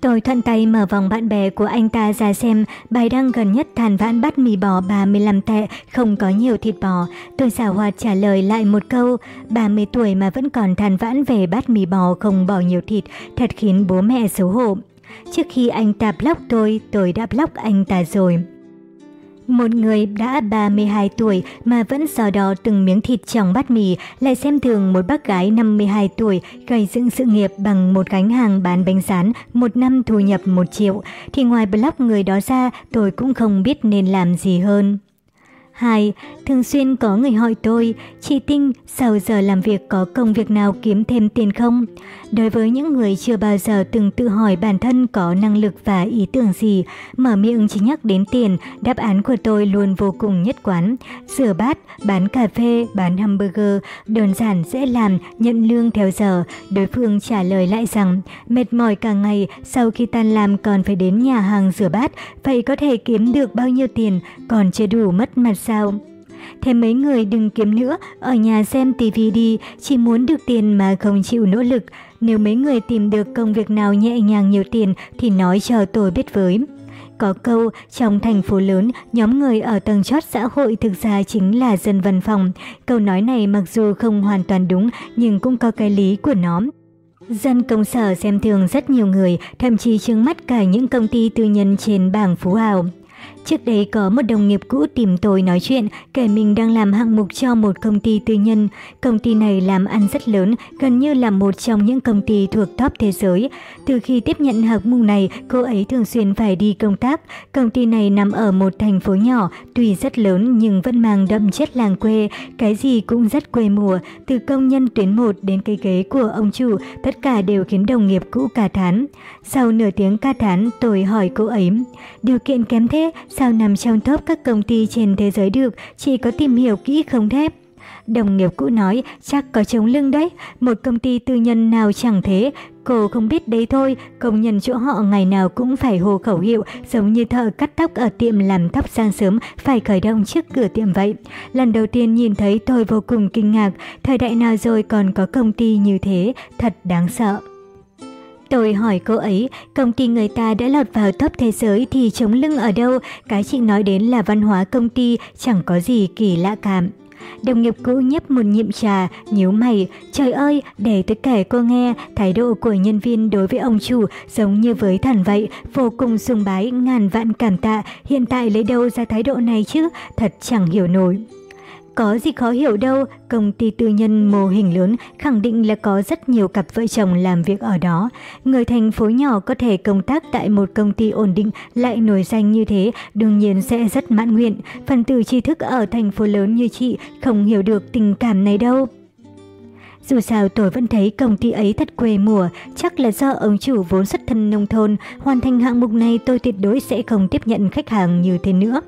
Tôi thuận tay mở vòng bạn bè của anh ta ra xem, bài đăng gần nhất than vãn bắt mì bò 35 tệ, không có nhiều thịt bò. Tôi xảo hoạt trả lời lại một câu, 30 tuổi mà vẫn còn than vãn về bát mì bò không bỏ nhiều thịt, thật khiến bố mẹ xấu hổ. Trước khi anh ta block tôi, tôi đã block anh ta rồi. Một người đã 32 tuổi mà vẫn sò đỏ từng miếng thịt trong bát mì lại xem thường một bác gái 52 tuổi gây dựng sự nghiệp bằng một gánh hàng bán bánh rán một năm thu nhập 1 triệu. Thì ngoài block người đó ra tôi cũng không biết nên làm gì hơn. 2. Thường xuyên có người hỏi tôi, chị Tinh, sau giờ làm việc có công việc nào kiếm thêm tiền không? Đối với những người chưa bao giờ từng tự hỏi bản thân có năng lực và ý tưởng gì, mở miệng chỉ nhắc đến tiền, đáp án của tôi luôn vô cùng nhất quán. Rửa bát, bán cà phê, bán hamburger, đơn giản dễ làm, nhận lương theo giờ. Đối phương trả lời lại rằng, mệt mỏi cả ngày, sau khi tan làm còn phải đến nhà hàng rửa bát, vậy có thể kiếm được bao nhiêu tiền, còn chưa đủ mất mặt sao? Thêm mấy người đừng kiếm nữa, ở nhà xem tivi đi, chỉ muốn được tiền mà không chịu nỗ lực. Nếu mấy người tìm được công việc nào nhẹ nhàng nhiều tiền thì nói cho tôi biết với. Có câu, trong thành phố lớn, nhóm người ở tầng chót xã hội thực ra chính là dân văn phòng. Câu nói này mặc dù không hoàn toàn đúng, nhưng cũng có cái lý của nó. Dân công sở xem thường rất nhiều người, thậm chí trừng mắt cả những công ty tư nhân trên bảng phú hào. Trước đây có một đồng nghiệp cũ tìm tôi nói chuyện, kể mình đang làm hạng mục cho một công ty tư nhân. Công ty này làm ăn rất lớn, gần như là một trong những công ty thuộc top thế giới. Từ khi tiếp nhận hạng mục này, cô ấy thường xuyên phải đi công tác. Công ty này nằm ở một thành phố nhỏ, tuy rất lớn nhưng vẫn mang đậm chất làng quê, cái gì cũng rất quê mùa. Từ công nhân tuyến 1 đến cây ghế của ông chủ, tất cả đều khiến đồng nghiệp cũ ca thán. Sau nửa tiếng ca thán, tôi hỏi cô ấy, điều kiện kém thế, sao nằm trong top các công ty trên thế giới được, chỉ có tìm hiểu kỹ không thép. Đồng nghiệp cũ nói, chắc có chống lưng đấy, một công ty tư nhân nào chẳng thế, cô không biết đấy thôi, công nhân chỗ họ ngày nào cũng phải hô khẩu hiệu, giống như thợ cắt tóc ở tiệm làm tóc sáng sớm phải khởi động trước cửa tiệm vậy. Lần đầu tiên nhìn thấy tôi vô cùng kinh ngạc, thời đại nào rồi còn có công ty như thế, thật đáng sợ. Tôi hỏi cô ấy, công ty người ta đã lọt vào top thế giới thì chống lưng ở đâu? Cái chị nói đến là văn hóa công ty, chẳng có gì kỳ lạ cảm. Đồng nghiệp cũ nhấp một nhiệm trà, nhíu mày. Trời ơi, để tôi kể cô nghe, thái độ của nhân viên đối với ông chủ giống như với thần vậy, vô cùng sùng bái, ngàn vạn cảm tạ. Hiện tại lấy đâu ra thái độ này chứ, thật chẳng hiểu nổi có gì khó hiểu đâu, công ty tư nhân mô hình lớn khẳng định là có rất nhiều cặp vợ chồng làm việc ở đó. Người thành phố nhỏ có thể công tác tại một công ty ổn định lại nổi danh như thế, đương nhiên sẽ rất mãn nguyện. Phần tử tri thức ở thành phố lớn như chị không hiểu được tình cảm này đâu. Dù sao tôi vẫn thấy công ty ấy thật quê mùa, chắc là do ông chủ vốn xuất thân nông thôn, hoàn thành hạng mục này tôi tuyệt đối sẽ không tiếp nhận khách hàng như thế nữa.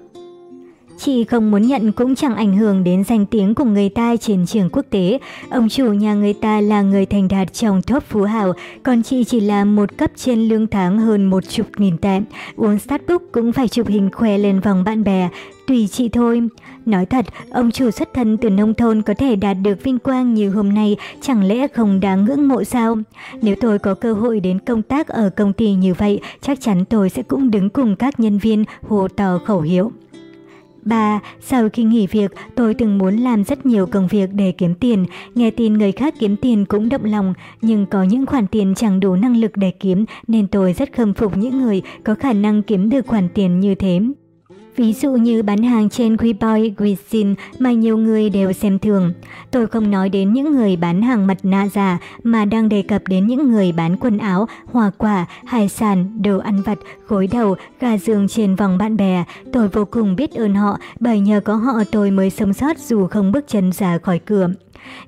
Chị không muốn nhận cũng chẳng ảnh hưởng đến danh tiếng của người ta trên trường quốc tế. Ông chủ nhà người ta là người thành đạt trong top phú hào, còn chị chỉ là một cấp trên lương tháng hơn một chục nghìn tệ. Uống Starbucks cũng phải chụp hình khoe lên vòng bạn bè. Tùy chị thôi. Nói thật, ông chủ xuất thân từ nông thôn có thể đạt được vinh quang như hôm nay, chẳng lẽ không đáng ngưỡng mộ sao? Nếu tôi có cơ hội đến công tác ở công ty như vậy, chắc chắn tôi sẽ cũng đứng cùng các nhân viên hô to khẩu hiệu. 3. Sau khi nghỉ việc, tôi từng muốn làm rất nhiều công việc để kiếm tiền. Nghe tin người khác kiếm tiền cũng động lòng, nhưng có những khoản tiền chẳng đủ năng lực để kiếm nên tôi rất khâm phục những người có khả năng kiếm được khoản tiền như thế. Ví dụ như bán hàng trên Weiboy, Wixin mà nhiều người đều xem thường. Tôi không nói đến những người bán hàng mặt nạ giả mà đang đề cập đến những người bán quần áo, hoa quả, hải sản, đồ ăn vặt, gối đầu, gà giường trên vòng bạn bè. Tôi vô cùng biết ơn họ bởi nhờ có họ tôi mới sống sót dù không bước chân ra khỏi cửa.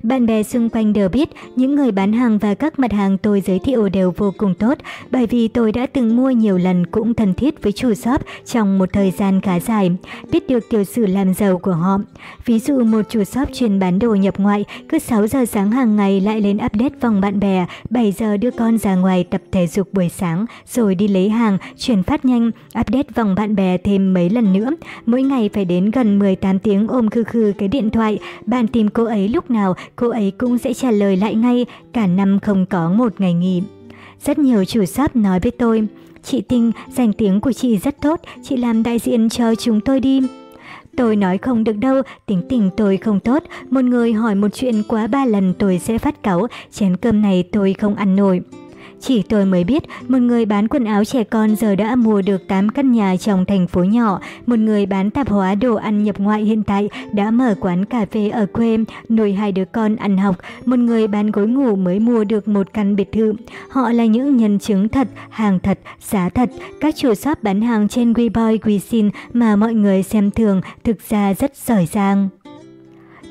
Bạn bè xung quanh đều biết những người bán hàng và các mặt hàng tôi giới thiệu đều vô cùng tốt bởi vì tôi đã từng mua nhiều lần cũng thân thiết với chủ shop trong một thời gian khá dài, biết được tiểu sử làm giàu của họ. Ví dụ một chủ shop chuyên bán đồ nhập ngoại cứ 6 giờ sáng hàng ngày lại lên update vòng bạn bè, 7 giờ đưa con ra ngoài tập thể dục buổi sáng rồi đi lấy hàng, chuyển phát nhanh, update vòng bạn bè thêm mấy lần nữa. Mỗi ngày phải đến gần 18 tiếng ôm khư khư cái điện thoại, bạn tìm cô ấy lúc nào nào cô ấy cũng sẽ trả lời lại ngay, cả năm không có một ngày nghỉ. Rất nhiều chủ shop nói với tôi, chị Tinh, danh tiếng của chị rất tốt, chị làm đại diện cho chúng tôi đi. Tôi nói không được đâu, tính tình tôi không tốt, một người hỏi một chuyện quá ba lần tôi sẽ phát cáu, chén cơm này tôi không ăn nổi. Chỉ tôi mới biết, một người bán quần áo trẻ con giờ đã mua được 8 căn nhà trong thành phố nhỏ. Một người bán tạp hóa đồ ăn nhập ngoại hiện tại đã mở quán cà phê ở quê, nuôi hai đứa con ăn học. Một người bán gối ngủ mới mua được một căn biệt thự. Họ là những nhân chứng thật, hàng thật, giá thật. Các chủ shop bán hàng trên WeBoy, WeSin mà mọi người xem thường thực ra rất giỏi giang.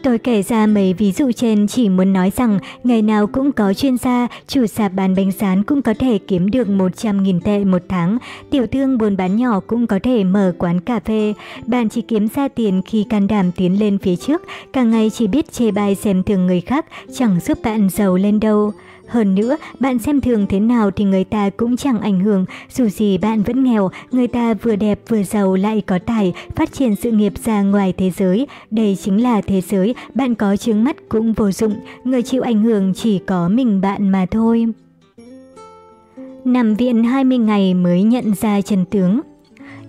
Tôi kể ra mấy ví dụ trên chỉ muốn nói rằng ngày nào cũng có chuyên gia, chủ sạp bán bánh rán cũng có thể kiếm được 100.000 tệ một tháng, tiểu thương buôn bán nhỏ cũng có thể mở quán cà phê. Bạn chỉ kiếm ra tiền khi can đảm tiến lên phía trước, cả ngày chỉ biết chê bai xem thường người khác, chẳng giúp bạn giàu lên đâu. Hơn nữa, bạn xem thường thế nào thì người ta cũng chẳng ảnh hưởng, dù gì bạn vẫn nghèo, người ta vừa đẹp vừa giàu lại có tài, phát triển sự nghiệp ra ngoài thế giới. Đây chính là thế giới, bạn có chướng mắt cũng vô dụng, người chịu ảnh hưởng chỉ có mình bạn mà thôi. Nằm viện 20 ngày mới nhận ra trần tướng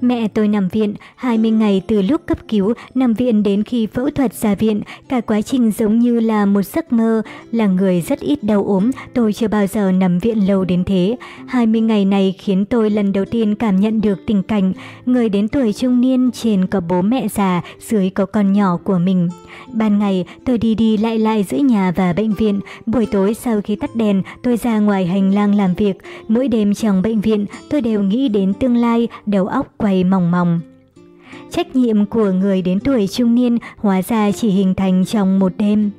Mẹ tôi nằm viện 20 ngày từ lúc cấp cứu, nằm viện đến khi phẫu thuật ra viện. Cả quá trình giống như là một giấc mơ. Là người rất ít đau ốm, tôi chưa bao giờ nằm viện lâu đến thế. 20 ngày này khiến tôi lần đầu tiên cảm nhận được tình cảnh. Người đến tuổi trung niên trên có bố mẹ già, dưới có con nhỏ của mình. Ban ngày, tôi đi đi lại lại giữa nhà và bệnh viện. Buổi tối sau khi tắt đèn, tôi ra ngoài hành lang làm việc. Mỗi đêm trong bệnh viện, tôi đều nghĩ đến tương lai, đầu óc quay mỏng mỏng. Trách nhiệm của người đến tuổi trung niên hóa ra chỉ hình thành trong một đêm.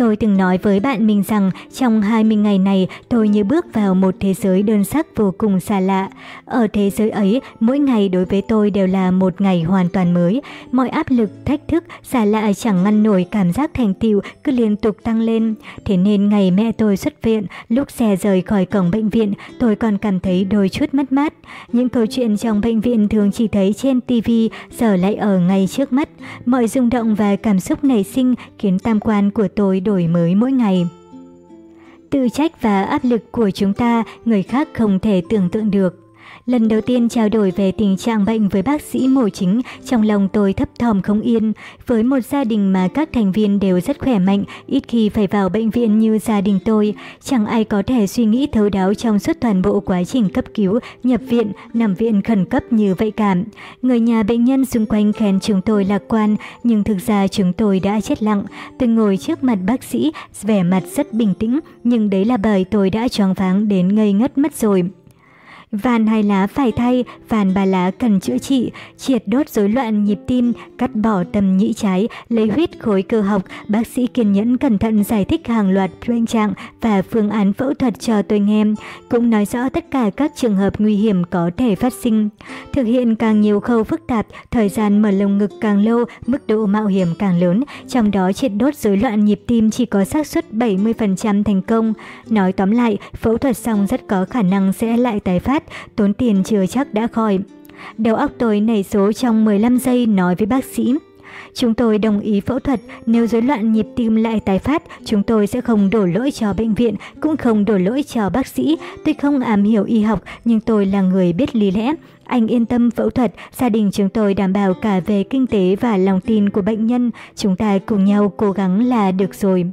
Tôi từng nói với bạn mình rằng trong 20 ngày này tôi như bước vào một thế giới đơn sắc vô cùng xa lạ. Ở thế giới ấy, mỗi ngày đối với tôi đều là một ngày hoàn toàn mới. Mọi áp lực, thách thức, xa lạ chẳng ngăn nổi cảm giác thành tựu cứ liên tục tăng lên. Thế nên ngày mẹ tôi xuất viện, lúc xe rời khỏi cổng bệnh viện, tôi còn cảm thấy đôi chút mất mát. Những câu chuyện trong bệnh viện thường chỉ thấy trên TV, giờ lại ở ngay trước mắt. Mọi rung động và cảm xúc nảy sinh khiến tam quan của tôi đổi đổi mới mỗi ngày. Tự trách và áp lực của chúng ta, người khác không thể tưởng tượng được. Lần đầu tiên trao đổi về tình trạng bệnh với bác sĩ mổ chính, trong lòng tôi thấp thỏm không yên. Với một gia đình mà các thành viên đều rất khỏe mạnh, ít khi phải vào bệnh viện như gia đình tôi, chẳng ai có thể suy nghĩ thấu đáo trong suốt toàn bộ quá trình cấp cứu, nhập viện, nằm viện khẩn cấp như vậy cả. Người nhà bệnh nhân xung quanh khen chúng tôi lạc quan, nhưng thực ra chúng tôi đã chết lặng. Tôi ngồi trước mặt bác sĩ, vẻ mặt rất bình tĩnh, nhưng đấy là bởi tôi đã choáng váng đến ngây ngất mất rồi vàn hai lá phải thay, vàn ba lá cần chữa trị, triệt đốt rối loạn nhịp tim, cắt bỏ tầm nhĩ trái, lấy huyết khối cơ học, bác sĩ kiên nhẫn cẩn thận giải thích hàng loạt bệnh trạng và phương án phẫu thuật cho tôi nghe, cũng nói rõ tất cả các trường hợp nguy hiểm có thể phát sinh. Thực hiện càng nhiều khâu phức tạp, thời gian mở lồng ngực càng lâu, mức độ mạo hiểm càng lớn, trong đó triệt đốt rối loạn nhịp tim chỉ có xác suất 70% thành công. Nói tóm lại, phẫu thuật xong rất có khả năng sẽ lại tái phát mắt, tốn tiền chưa chắc đã khỏi. Đầu óc tôi nảy số trong 15 giây nói với bác sĩ. Chúng tôi đồng ý phẫu thuật, nếu rối loạn nhịp tim lại tái phát, chúng tôi sẽ không đổ lỗi cho bệnh viện, cũng không đổ lỗi cho bác sĩ. Tôi không am hiểu y học, nhưng tôi là người biết lý lẽ. Anh yên tâm phẫu thuật, gia đình chúng tôi đảm bảo cả về kinh tế và lòng tin của bệnh nhân. Chúng ta cùng nhau cố gắng là được rồi.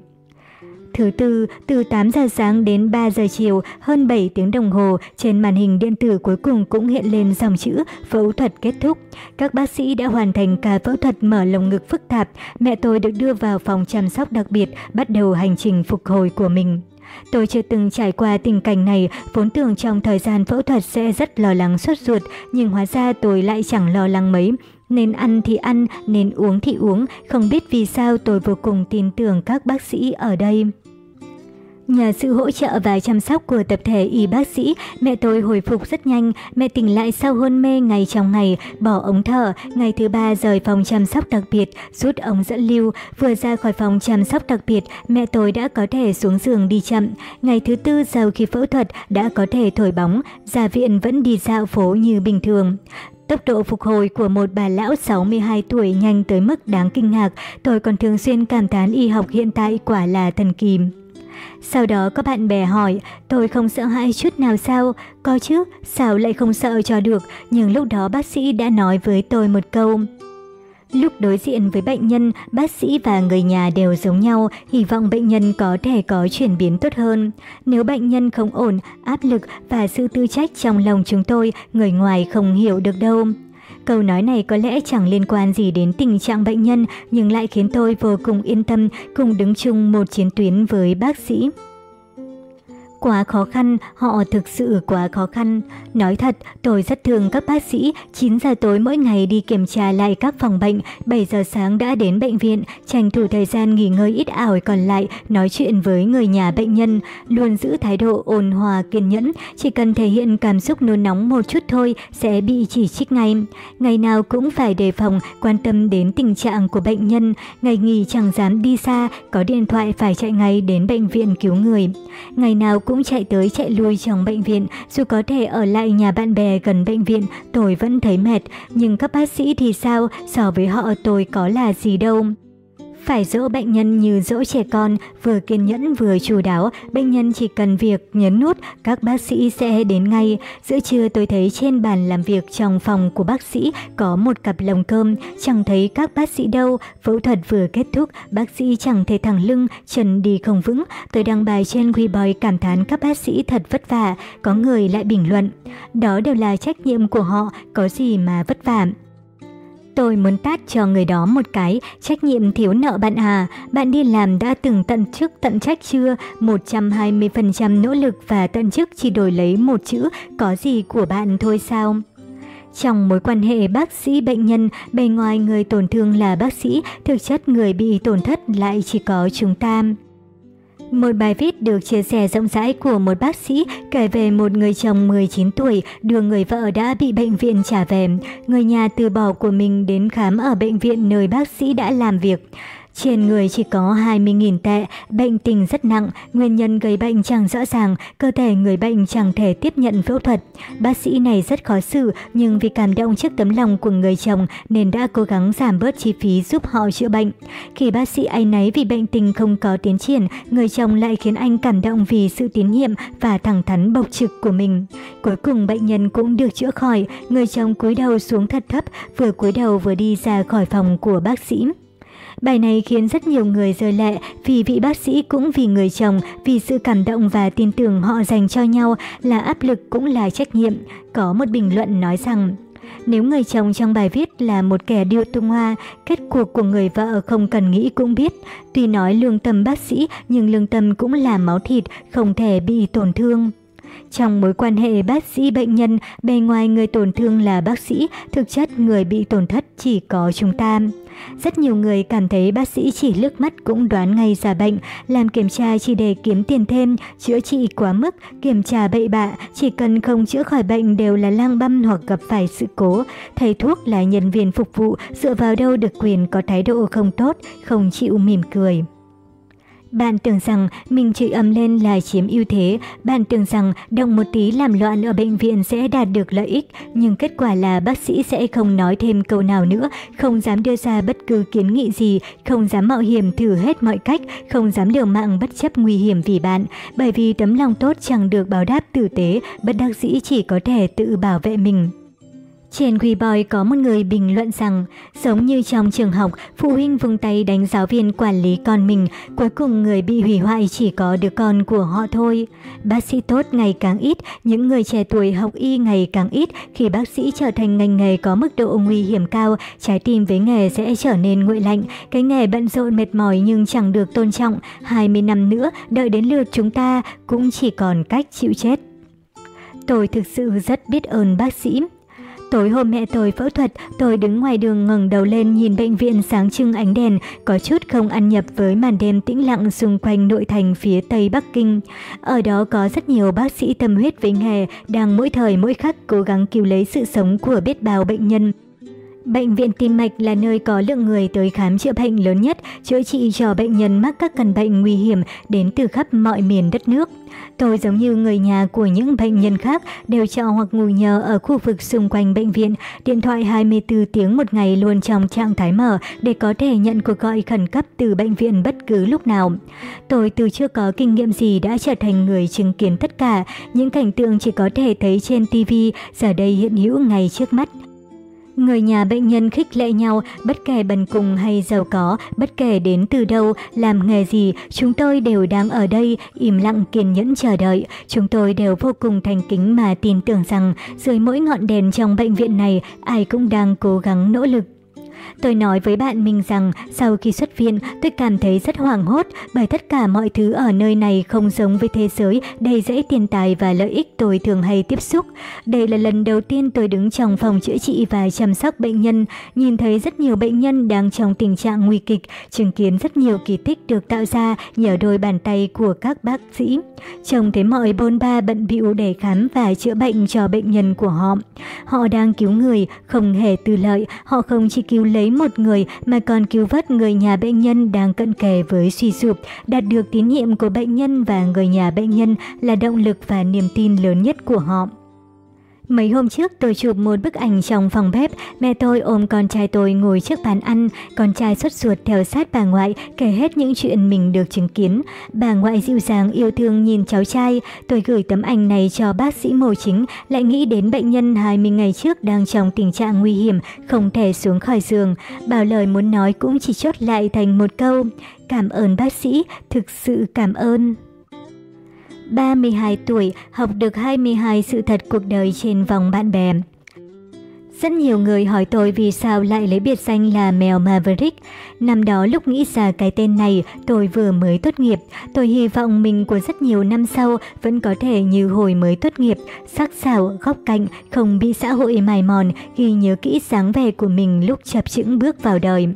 Thứ tư, từ 8 giờ sáng đến 3 giờ chiều, hơn 7 tiếng đồng hồ, trên màn hình điện tử cuối cùng cũng hiện lên dòng chữ phẫu thuật kết thúc. Các bác sĩ đã hoàn thành ca phẫu thuật mở lồng ngực phức tạp. Mẹ tôi được đưa vào phòng chăm sóc đặc biệt, bắt đầu hành trình phục hồi của mình. Tôi chưa từng trải qua tình cảnh này, vốn tưởng trong thời gian phẫu thuật sẽ rất lo lắng suốt ruột, nhưng hóa ra tôi lại chẳng lo lắng mấy. Nên ăn thì ăn, nên uống thì uống, không biết vì sao tôi vô cùng tin tưởng các bác sĩ ở đây. Nhờ sự hỗ trợ và chăm sóc của tập thể y bác sĩ, mẹ tôi hồi phục rất nhanh, mẹ tỉnh lại sau hôn mê ngày trong ngày, bỏ ống thở, ngày thứ ba rời phòng chăm sóc đặc biệt, rút ống dẫn lưu, vừa ra khỏi phòng chăm sóc đặc biệt, mẹ tôi đã có thể xuống giường đi chậm, ngày thứ tư sau khi phẫu thuật đã có thể thổi bóng, ra viện vẫn đi dạo phố như bình thường. Tốc độ phục hồi của một bà lão 62 tuổi nhanh tới mức đáng kinh ngạc, tôi còn thường xuyên cảm thán y học hiện tại quả là thần kỳ. Sau đó có bạn bè hỏi, tôi không sợ hãi chút nào sao? Có chứ, sao lại không sợ cho được? Nhưng lúc đó bác sĩ đã nói với tôi một câu. Lúc đối diện với bệnh nhân, bác sĩ và người nhà đều giống nhau, hy vọng bệnh nhân có thể có chuyển biến tốt hơn. Nếu bệnh nhân không ổn, áp lực và sự tư trách trong lòng chúng tôi, người ngoài không hiểu được đâu. Câu nói này có lẽ chẳng liên quan gì đến tình trạng bệnh nhân, nhưng lại khiến tôi vô cùng yên tâm cùng đứng chung một chiến tuyến với bác sĩ. Quá khó khăn, họ thực sự quá khó khăn. Nói thật, tôi rất thương các bác sĩ, 9 giờ tối mỗi ngày đi kiểm tra lại các phòng bệnh, 7 giờ sáng đã đến bệnh viện, tranh thủ thời gian nghỉ ngơi ít ỏi còn lại, nói chuyện với người nhà bệnh nhân, luôn giữ thái độ ôn hòa kiên nhẫn, chỉ cần thể hiện cảm xúc nôn nóng một chút thôi sẽ bị chỉ trích ngay. Ngày nào cũng phải đề phòng, quan tâm đến tình trạng của bệnh nhân, ngày nghỉ chẳng dám đi xa, có điện thoại phải chạy ngay đến bệnh viện cứu người. Ngày nào cũng chạy tới chạy lui trong bệnh viện, dù có thể ở lại nhà bạn bè gần bệnh viện, tôi vẫn thấy mệt, nhưng các bác sĩ thì sao, so với họ tôi có là gì đâu. Phải dỗ bệnh nhân như dỗ trẻ con, vừa kiên nhẫn vừa chu đáo, bệnh nhân chỉ cần việc nhấn nút, các bác sĩ sẽ đến ngay. Giữa trưa tôi thấy trên bàn làm việc trong phòng của bác sĩ có một cặp lồng cơm, chẳng thấy các bác sĩ đâu. Phẫu thuật vừa kết thúc, bác sĩ chẳng thể thẳng lưng, chân đi không vững. Tôi đăng bài trên Weibo cảm thán các bác sĩ thật vất vả, có người lại bình luận. Đó đều là trách nhiệm của họ, có gì mà vất vả. Tôi muốn tát cho người đó một cái, trách nhiệm thiếu nợ bạn à, bạn đi làm đã từng tận chức tận trách chưa? 120% nỗ lực và tận chức chỉ đổi lấy một chữ, có gì của bạn thôi sao? Trong mối quan hệ bác sĩ bệnh nhân, bề ngoài người tổn thương là bác sĩ, thực chất người bị tổn thất lại chỉ có chúng ta. Một bài viết được chia sẻ rộng rãi của một bác sĩ kể về một người chồng 19 tuổi đưa người vợ đã bị bệnh viện trả về. Người nhà từ bỏ của mình đến khám ở bệnh viện nơi bác sĩ đã làm việc. Trên người chỉ có 20.000 tệ, bệnh tình rất nặng, nguyên nhân gây bệnh chẳng rõ ràng, cơ thể người bệnh chẳng thể tiếp nhận phẫu thuật. Bác sĩ này rất khó xử, nhưng vì cảm động trước tấm lòng của người chồng nên đã cố gắng giảm bớt chi phí giúp họ chữa bệnh. Khi bác sĩ ấy nấy vì bệnh tình không có tiến triển, người chồng lại khiến anh cảm động vì sự tín nhiệm và thẳng thắn bộc trực của mình. Cuối cùng bệnh nhân cũng được chữa khỏi, người chồng cúi đầu xuống thật thấp, vừa cúi đầu vừa đi ra khỏi phòng của bác sĩ. Bài này khiến rất nhiều người rơi lệ vì vị bác sĩ cũng vì người chồng, vì sự cảm động và tin tưởng họ dành cho nhau là áp lực cũng là trách nhiệm. Có một bình luận nói rằng, nếu người chồng trong bài viết là một kẻ điêu tung hoa, kết cuộc của người vợ không cần nghĩ cũng biết. Tuy nói lương tâm bác sĩ, nhưng lương tâm cũng là máu thịt, không thể bị tổn thương. Trong mối quan hệ bác sĩ bệnh nhân, bề ngoài người tổn thương là bác sĩ, thực chất người bị tổn thất chỉ có chúng ta. Rất nhiều người cảm thấy bác sĩ chỉ lướt mắt cũng đoán ngay ra bệnh, làm kiểm tra chỉ để kiếm tiền thêm, chữa trị quá mức, kiểm tra bậy bạ, chỉ cần không chữa khỏi bệnh đều là lang băm hoặc gặp phải sự cố. Thầy thuốc là nhân viên phục vụ, dựa vào đâu được quyền có thái độ không tốt, không chịu mỉm cười. Bạn tưởng rằng mình chửi ầm lên là chiếm ưu thế, bạn tưởng rằng động một tí làm loạn ở bệnh viện sẽ đạt được lợi ích, nhưng kết quả là bác sĩ sẽ không nói thêm câu nào nữa, không dám đưa ra bất cứ kiến nghị gì, không dám mạo hiểm thử hết mọi cách, không dám liều mạng bất chấp nguy hiểm vì bạn, bởi vì tấm lòng tốt chẳng được báo đáp tử tế, bất đắc dĩ chỉ có thể tự bảo vệ mình. Trên Weibo có một người bình luận rằng, giống như trong trường học, phụ huynh vung tay đánh giáo viên quản lý con mình, cuối cùng người bị hủy hoại chỉ có đứa con của họ thôi. Bác sĩ tốt ngày càng ít, những người trẻ tuổi học y ngày càng ít, khi bác sĩ trở thành ngành nghề có mức độ nguy hiểm cao, trái tim với nghề sẽ trở nên nguội lạnh. Cái nghề bận rộn mệt mỏi nhưng chẳng được tôn trọng, 20 năm nữa, đợi đến lượt chúng ta cũng chỉ còn cách chịu chết. Tôi thực sự rất biết ơn bác sĩ. Tối hôm mẹ tôi phẫu thuật, tôi đứng ngoài đường ngẩng đầu lên nhìn bệnh viện sáng trưng ánh đèn, có chút không ăn nhập với màn đêm tĩnh lặng xung quanh nội thành phía tây Bắc Kinh. Ở đó có rất nhiều bác sĩ tâm huyết với nghề, đang mỗi thời mỗi khắc cố gắng cứu lấy sự sống của biết bao bệnh nhân. Bệnh viện tim mạch là nơi có lượng người tới khám chữa bệnh lớn nhất, chữa trị cho bệnh nhân mắc các căn bệnh nguy hiểm đến từ khắp mọi miền đất nước. Tôi giống như người nhà của những bệnh nhân khác đều trọ hoặc ngủ nhờ ở khu vực xung quanh bệnh viện, điện thoại 24 tiếng một ngày luôn trong trạng thái mở để có thể nhận cuộc gọi khẩn cấp từ bệnh viện bất cứ lúc nào. Tôi từ chưa có kinh nghiệm gì đã trở thành người chứng kiến tất cả, những cảnh tượng chỉ có thể thấy trên TV giờ đây hiện hữu ngay trước mắt. Người nhà bệnh nhân khích lệ nhau, bất kể bần cùng hay giàu có, bất kể đến từ đâu, làm nghề gì, chúng tôi đều đang ở đây, im lặng kiên nhẫn chờ đợi. Chúng tôi đều vô cùng thành kính mà tin tưởng rằng dưới mỗi ngọn đèn trong bệnh viện này, ai cũng đang cố gắng nỗ lực Tôi nói với bạn mình rằng sau khi xuất viện, tôi cảm thấy rất hoảng hốt bởi tất cả mọi thứ ở nơi này không giống với thế giới đầy dẫy tiền tài và lợi ích tôi thường hay tiếp xúc. Đây là lần đầu tiên tôi đứng trong phòng chữa trị và chăm sóc bệnh nhân, nhìn thấy rất nhiều bệnh nhân đang trong tình trạng nguy kịch, chứng kiến rất nhiều kỳ tích được tạo ra nhờ đôi bàn tay của các bác sĩ. Trông thấy mọi bôn ba bận bịu để khám và chữa bệnh cho bệnh nhân của họ. Họ đang cứu người, không hề tư lợi, họ không chỉ cứu lấy một người mà còn cứu vớt người nhà bệnh nhân đang cận kề với suy sụp, đạt được tín nhiệm của bệnh nhân và người nhà bệnh nhân là động lực và niềm tin lớn nhất của họ. Mấy hôm trước tôi chụp một bức ảnh trong phòng bếp, mẹ tôi ôm con trai tôi ngồi trước bàn ăn, con trai xuất ruột theo sát bà ngoại kể hết những chuyện mình được chứng kiến. Bà ngoại dịu dàng yêu thương nhìn cháu trai, tôi gửi tấm ảnh này cho bác sĩ mổ chính, lại nghĩ đến bệnh nhân 20 ngày trước đang trong tình trạng nguy hiểm, không thể xuống khỏi giường. Bảo lời muốn nói cũng chỉ chốt lại thành một câu, cảm ơn bác sĩ, thực sự cảm ơn. 32 tuổi, học được 22 sự thật cuộc đời trên vòng bạn bè. Rất nhiều người hỏi tôi vì sao lại lấy biệt danh là mèo Maverick. Năm đó lúc nghĩ ra cái tên này, tôi vừa mới tốt nghiệp. Tôi hy vọng mình của rất nhiều năm sau vẫn có thể như hồi mới tốt nghiệp, sắc sảo, góc cạnh, không bị xã hội mài mòn, ghi nhớ kỹ sáng vẻ của mình lúc chập chững bước vào đời.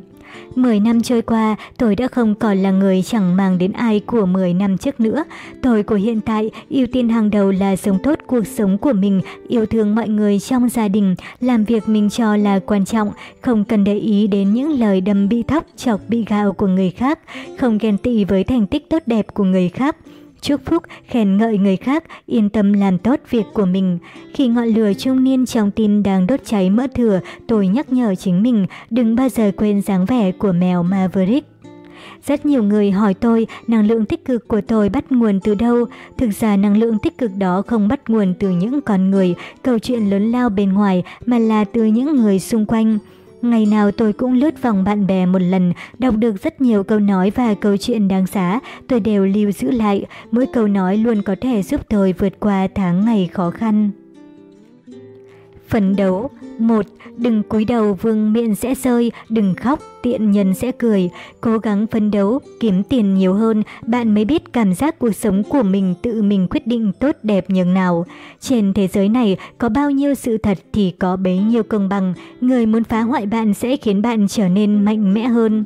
10 năm trôi qua, tôi đã không còn là người chẳng mang đến ai của 10 năm trước nữa. Tôi của hiện tại ưu tiên hàng đầu là sống tốt cuộc sống của mình, yêu thương mọi người trong gia đình, làm việc mình cho là quan trọng, không cần để ý đến những lời đâm bị thóc, chọc bị gạo của người khác, không ghen tị với thành tích tốt đẹp của người khác chúc phúc, khen ngợi người khác, yên tâm làm tốt việc của mình. Khi ngọn lửa trung niên trong tim đang đốt cháy mỡ thừa, tôi nhắc nhở chính mình đừng bao giờ quên dáng vẻ của mèo Maverick. Rất nhiều người hỏi tôi năng lượng tích cực của tôi bắt nguồn từ đâu. Thực ra năng lượng tích cực đó không bắt nguồn từ những con người, câu chuyện lớn lao bên ngoài mà là từ những người xung quanh. Ngày nào tôi cũng lướt vòng bạn bè một lần, đọc được rất nhiều câu nói và câu chuyện đáng giá, tôi đều lưu giữ lại. Mỗi câu nói luôn có thể giúp tôi vượt qua tháng ngày khó khăn. Phấn đấu 1. Đừng cúi đầu vương miệng sẽ rơi, đừng khóc, tiện nhân sẽ cười. Cố gắng phấn đấu, kiếm tiền nhiều hơn, bạn mới biết cảm giác cuộc sống của mình tự mình quyết định tốt đẹp nhường nào. Trên thế giới này, có bao nhiêu sự thật thì có bấy nhiêu công bằng. Người muốn phá hoại bạn sẽ khiến bạn trở nên mạnh mẽ hơn.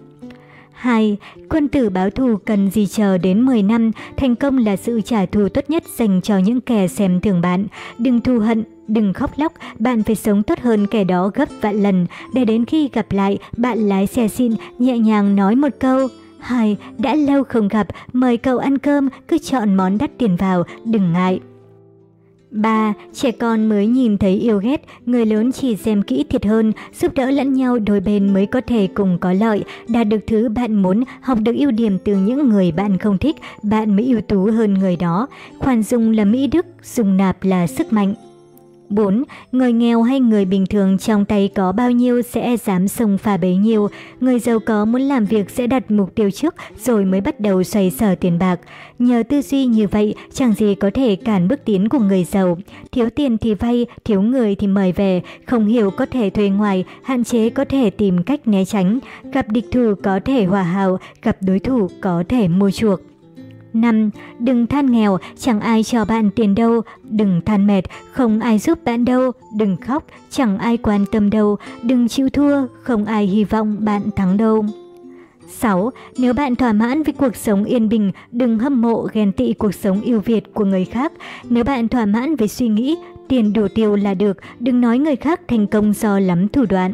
2. Quân tử báo thù cần gì chờ đến 10 năm, thành công là sự trả thù tốt nhất dành cho những kẻ xem thường bạn. Đừng thù hận, đừng khóc lóc, bạn phải sống tốt hơn kẻ đó gấp vạn lần, để đến khi gặp lại, bạn lái xe xin, nhẹ nhàng nói một câu. Hai, đã lâu không gặp, mời cậu ăn cơm, cứ chọn món đắt tiền vào, đừng ngại. 3. Trẻ con mới nhìn thấy yêu ghét, người lớn chỉ xem kỹ thiệt hơn, giúp đỡ lẫn nhau đôi bên mới có thể cùng có lợi, đạt được thứ bạn muốn, học được ưu điểm từ những người bạn không thích, bạn mới ưu tú hơn người đó. Khoan dung là mỹ đức, dùng nạp là sức mạnh. 4. Người nghèo hay người bình thường trong tay có bao nhiêu sẽ dám sông pha bấy nhiêu. Người giàu có muốn làm việc sẽ đặt mục tiêu trước rồi mới bắt đầu xoay sở tiền bạc. Nhờ tư duy như vậy, chẳng gì có thể cản bước tiến của người giàu. Thiếu tiền thì vay, thiếu người thì mời về, không hiểu có thể thuê ngoài, hạn chế có thể tìm cách né tránh. Gặp địch thủ có thể hòa hảo, gặp đối thủ có thể mua chuộc. 5. Đừng than nghèo, chẳng ai cho bạn tiền đâu. Đừng than mệt, không ai giúp bạn đâu. Đừng khóc, chẳng ai quan tâm đâu. Đừng chịu thua, không ai hy vọng bạn thắng đâu. 6. Nếu bạn thỏa mãn với cuộc sống yên bình, đừng hâm mộ ghen tị cuộc sống yêu Việt của người khác. Nếu bạn thỏa mãn với suy nghĩ, tiền đủ tiêu là được, đừng nói người khác thành công do lắm thủ đoạn.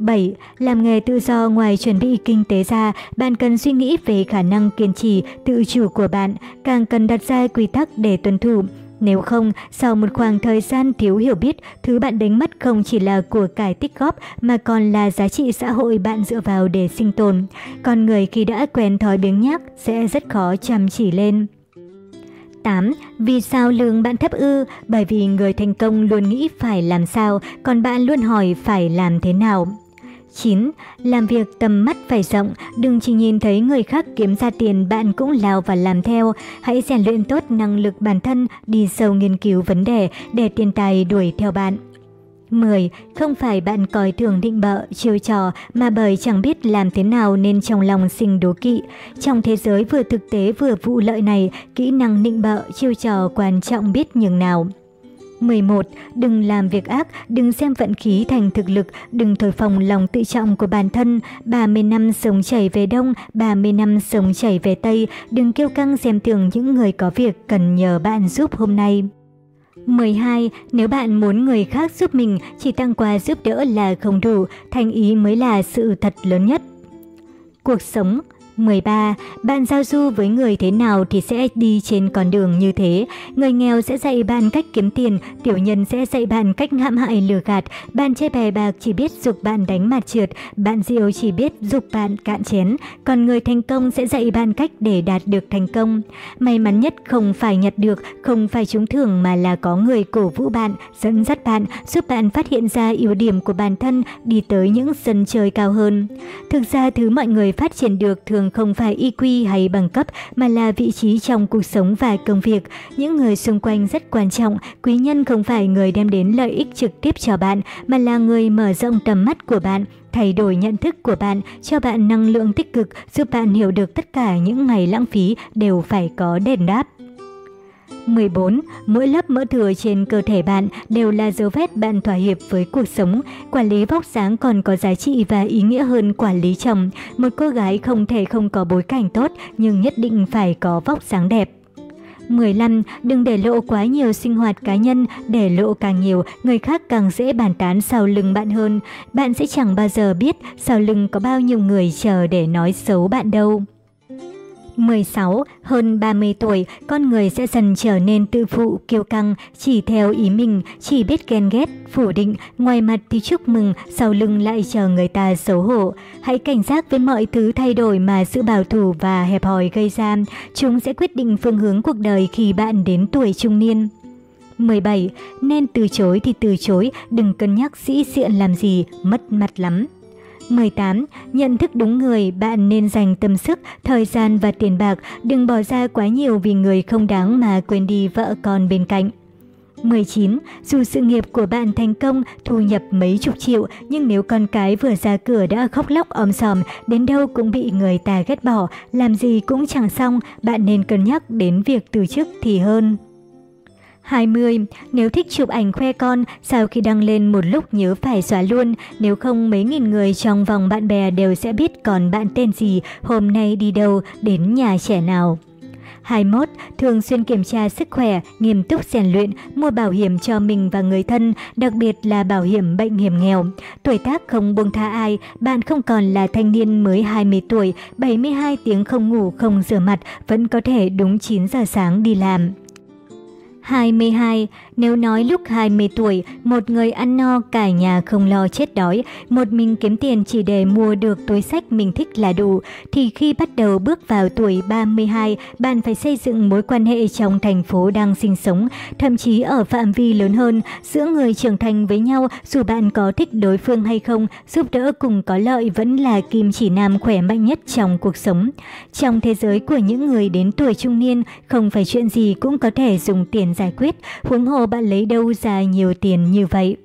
7. Làm nghề tự do ngoài chuẩn bị kinh tế ra, bạn cần suy nghĩ về khả năng kiên trì, tự chủ của bạn, càng cần đặt ra quy tắc để tuân thủ. Nếu không, sau một khoảng thời gian thiếu hiểu biết, thứ bạn đánh mất không chỉ là của cải tích góp mà còn là giá trị xã hội bạn dựa vào để sinh tồn. Con người khi đã quen thói biếng nhác sẽ rất khó chăm chỉ lên. 8. Vì sao lương bạn thấp ư? Bởi vì người thành công luôn nghĩ phải làm sao, còn bạn luôn hỏi phải làm thế nào. 9. Làm việc tầm mắt phải rộng, đừng chỉ nhìn thấy người khác kiếm ra tiền bạn cũng lao và làm theo. Hãy rèn luyện tốt năng lực bản thân, đi sâu nghiên cứu vấn đề để tiền tài đuổi theo bạn. 10. Không phải bạn coi thường định bợ, chiêu trò mà bởi chẳng biết làm thế nào nên trong lòng sinh đố kỵ. Trong thế giới vừa thực tế vừa vụ lợi này, kỹ năng định bợ, chiêu trò quan trọng biết nhường nào. 11. Đừng làm việc ác, đừng xem vận khí thành thực lực, đừng thổi phồng lòng tự trọng của bản thân. 30 năm sống chảy về đông, 30 năm sống chảy về tây, đừng kêu căng xem thường những người có việc cần nhờ bạn giúp hôm nay. 12. Nếu bạn muốn người khác giúp mình, chỉ tăng quà giúp đỡ là không đủ, thành ý mới là sự thật lớn nhất. Cuộc sống 13. Bạn giao du với người thế nào thì sẽ đi trên con đường như thế. Người nghèo sẽ dạy bạn cách kiếm tiền, tiểu nhân sẽ dạy bạn cách hãm hại lừa gạt. Bạn chơi bè bạc chỉ biết dục bạn đánh mặt trượt, bạn diều chỉ biết dục bạn cạn chén. Còn người thành công sẽ dạy bạn cách để đạt được thành công. May mắn nhất không phải nhặt được, không phải trúng thưởng mà là có người cổ vũ bạn, dẫn dắt bạn, giúp bạn phát hiện ra ưu điểm của bản thân, đi tới những sân chơi cao hơn. Thực ra thứ mọi người phát triển được thường thường không phải IQ hay bằng cấp mà là vị trí trong cuộc sống và công việc. Những người xung quanh rất quan trọng, quý nhân không phải người đem đến lợi ích trực tiếp cho bạn mà là người mở rộng tầm mắt của bạn, thay đổi nhận thức của bạn, cho bạn năng lượng tích cực, giúp bạn hiểu được tất cả những ngày lãng phí đều phải có đền đáp. 14. Mỗi lớp mỡ thừa trên cơ thể bạn đều là dấu vết bạn thỏa hiệp với cuộc sống. Quản lý vóc dáng còn có giá trị và ý nghĩa hơn quản lý chồng. Một cô gái không thể không có bối cảnh tốt nhưng nhất định phải có vóc dáng đẹp. 15. Đừng để lộ quá nhiều sinh hoạt cá nhân, để lộ càng nhiều, người khác càng dễ bàn tán sau lưng bạn hơn. Bạn sẽ chẳng bao giờ biết sau lưng có bao nhiêu người chờ để nói xấu bạn đâu. 16. Hơn 30 tuổi, con người sẽ dần trở nên tự phụ, kiêu căng, chỉ theo ý mình, chỉ biết ghen ghét, phủ định, ngoài mặt thì chúc mừng, sau lưng lại chờ người ta xấu hổ. Hãy cảnh giác với mọi thứ thay đổi mà sự bảo thủ và hẹp hòi gây ra. Chúng sẽ quyết định phương hướng cuộc đời khi bạn đến tuổi trung niên. 17. Nên từ chối thì từ chối, đừng cân nhắc sĩ diện làm gì, mất mặt lắm. 18. Nhận thức đúng người, bạn nên dành tâm sức, thời gian và tiền bạc, đừng bỏ ra quá nhiều vì người không đáng mà quên đi vợ con bên cạnh. 19. Dù sự nghiệp của bạn thành công, thu nhập mấy chục triệu, nhưng nếu con cái vừa ra cửa đã khóc lóc om sòm, đến đâu cũng bị người ta ghét bỏ, làm gì cũng chẳng xong, bạn nên cân nhắc đến việc từ chức thì hơn. 20. Nếu thích chụp ảnh khoe con, sau khi đăng lên một lúc nhớ phải xóa luôn, nếu không mấy nghìn người trong vòng bạn bè đều sẽ biết còn bạn tên gì, hôm nay đi đâu, đến nhà trẻ nào. 21. Thường xuyên kiểm tra sức khỏe, nghiêm túc rèn luyện, mua bảo hiểm cho mình và người thân, đặc biệt là bảo hiểm bệnh hiểm nghèo. Tuổi tác không buông tha ai, bạn không còn là thanh niên mới 20 tuổi, 72 tiếng không ngủ không rửa mặt, vẫn có thể đúng 9 giờ sáng đi làm. 22. Nếu nói lúc 20 tuổi, một người ăn no cả nhà không lo chết đói, một mình kiếm tiền chỉ để mua được túi sách mình thích là đủ, thì khi bắt đầu bước vào tuổi 32, bạn phải xây dựng mối quan hệ trong thành phố đang sinh sống, thậm chí ở phạm vi lớn hơn, giữa người trưởng thành với nhau dù bạn có thích đối phương hay không, giúp đỡ cùng có lợi vẫn là kim chỉ nam khỏe mạnh nhất trong cuộc sống. Trong thế giới của những người đến tuổi trung niên, không phải chuyện gì cũng có thể dùng tiền giải quyết, huống hồ bạn lấy đâu ra nhiều tiền như vậy.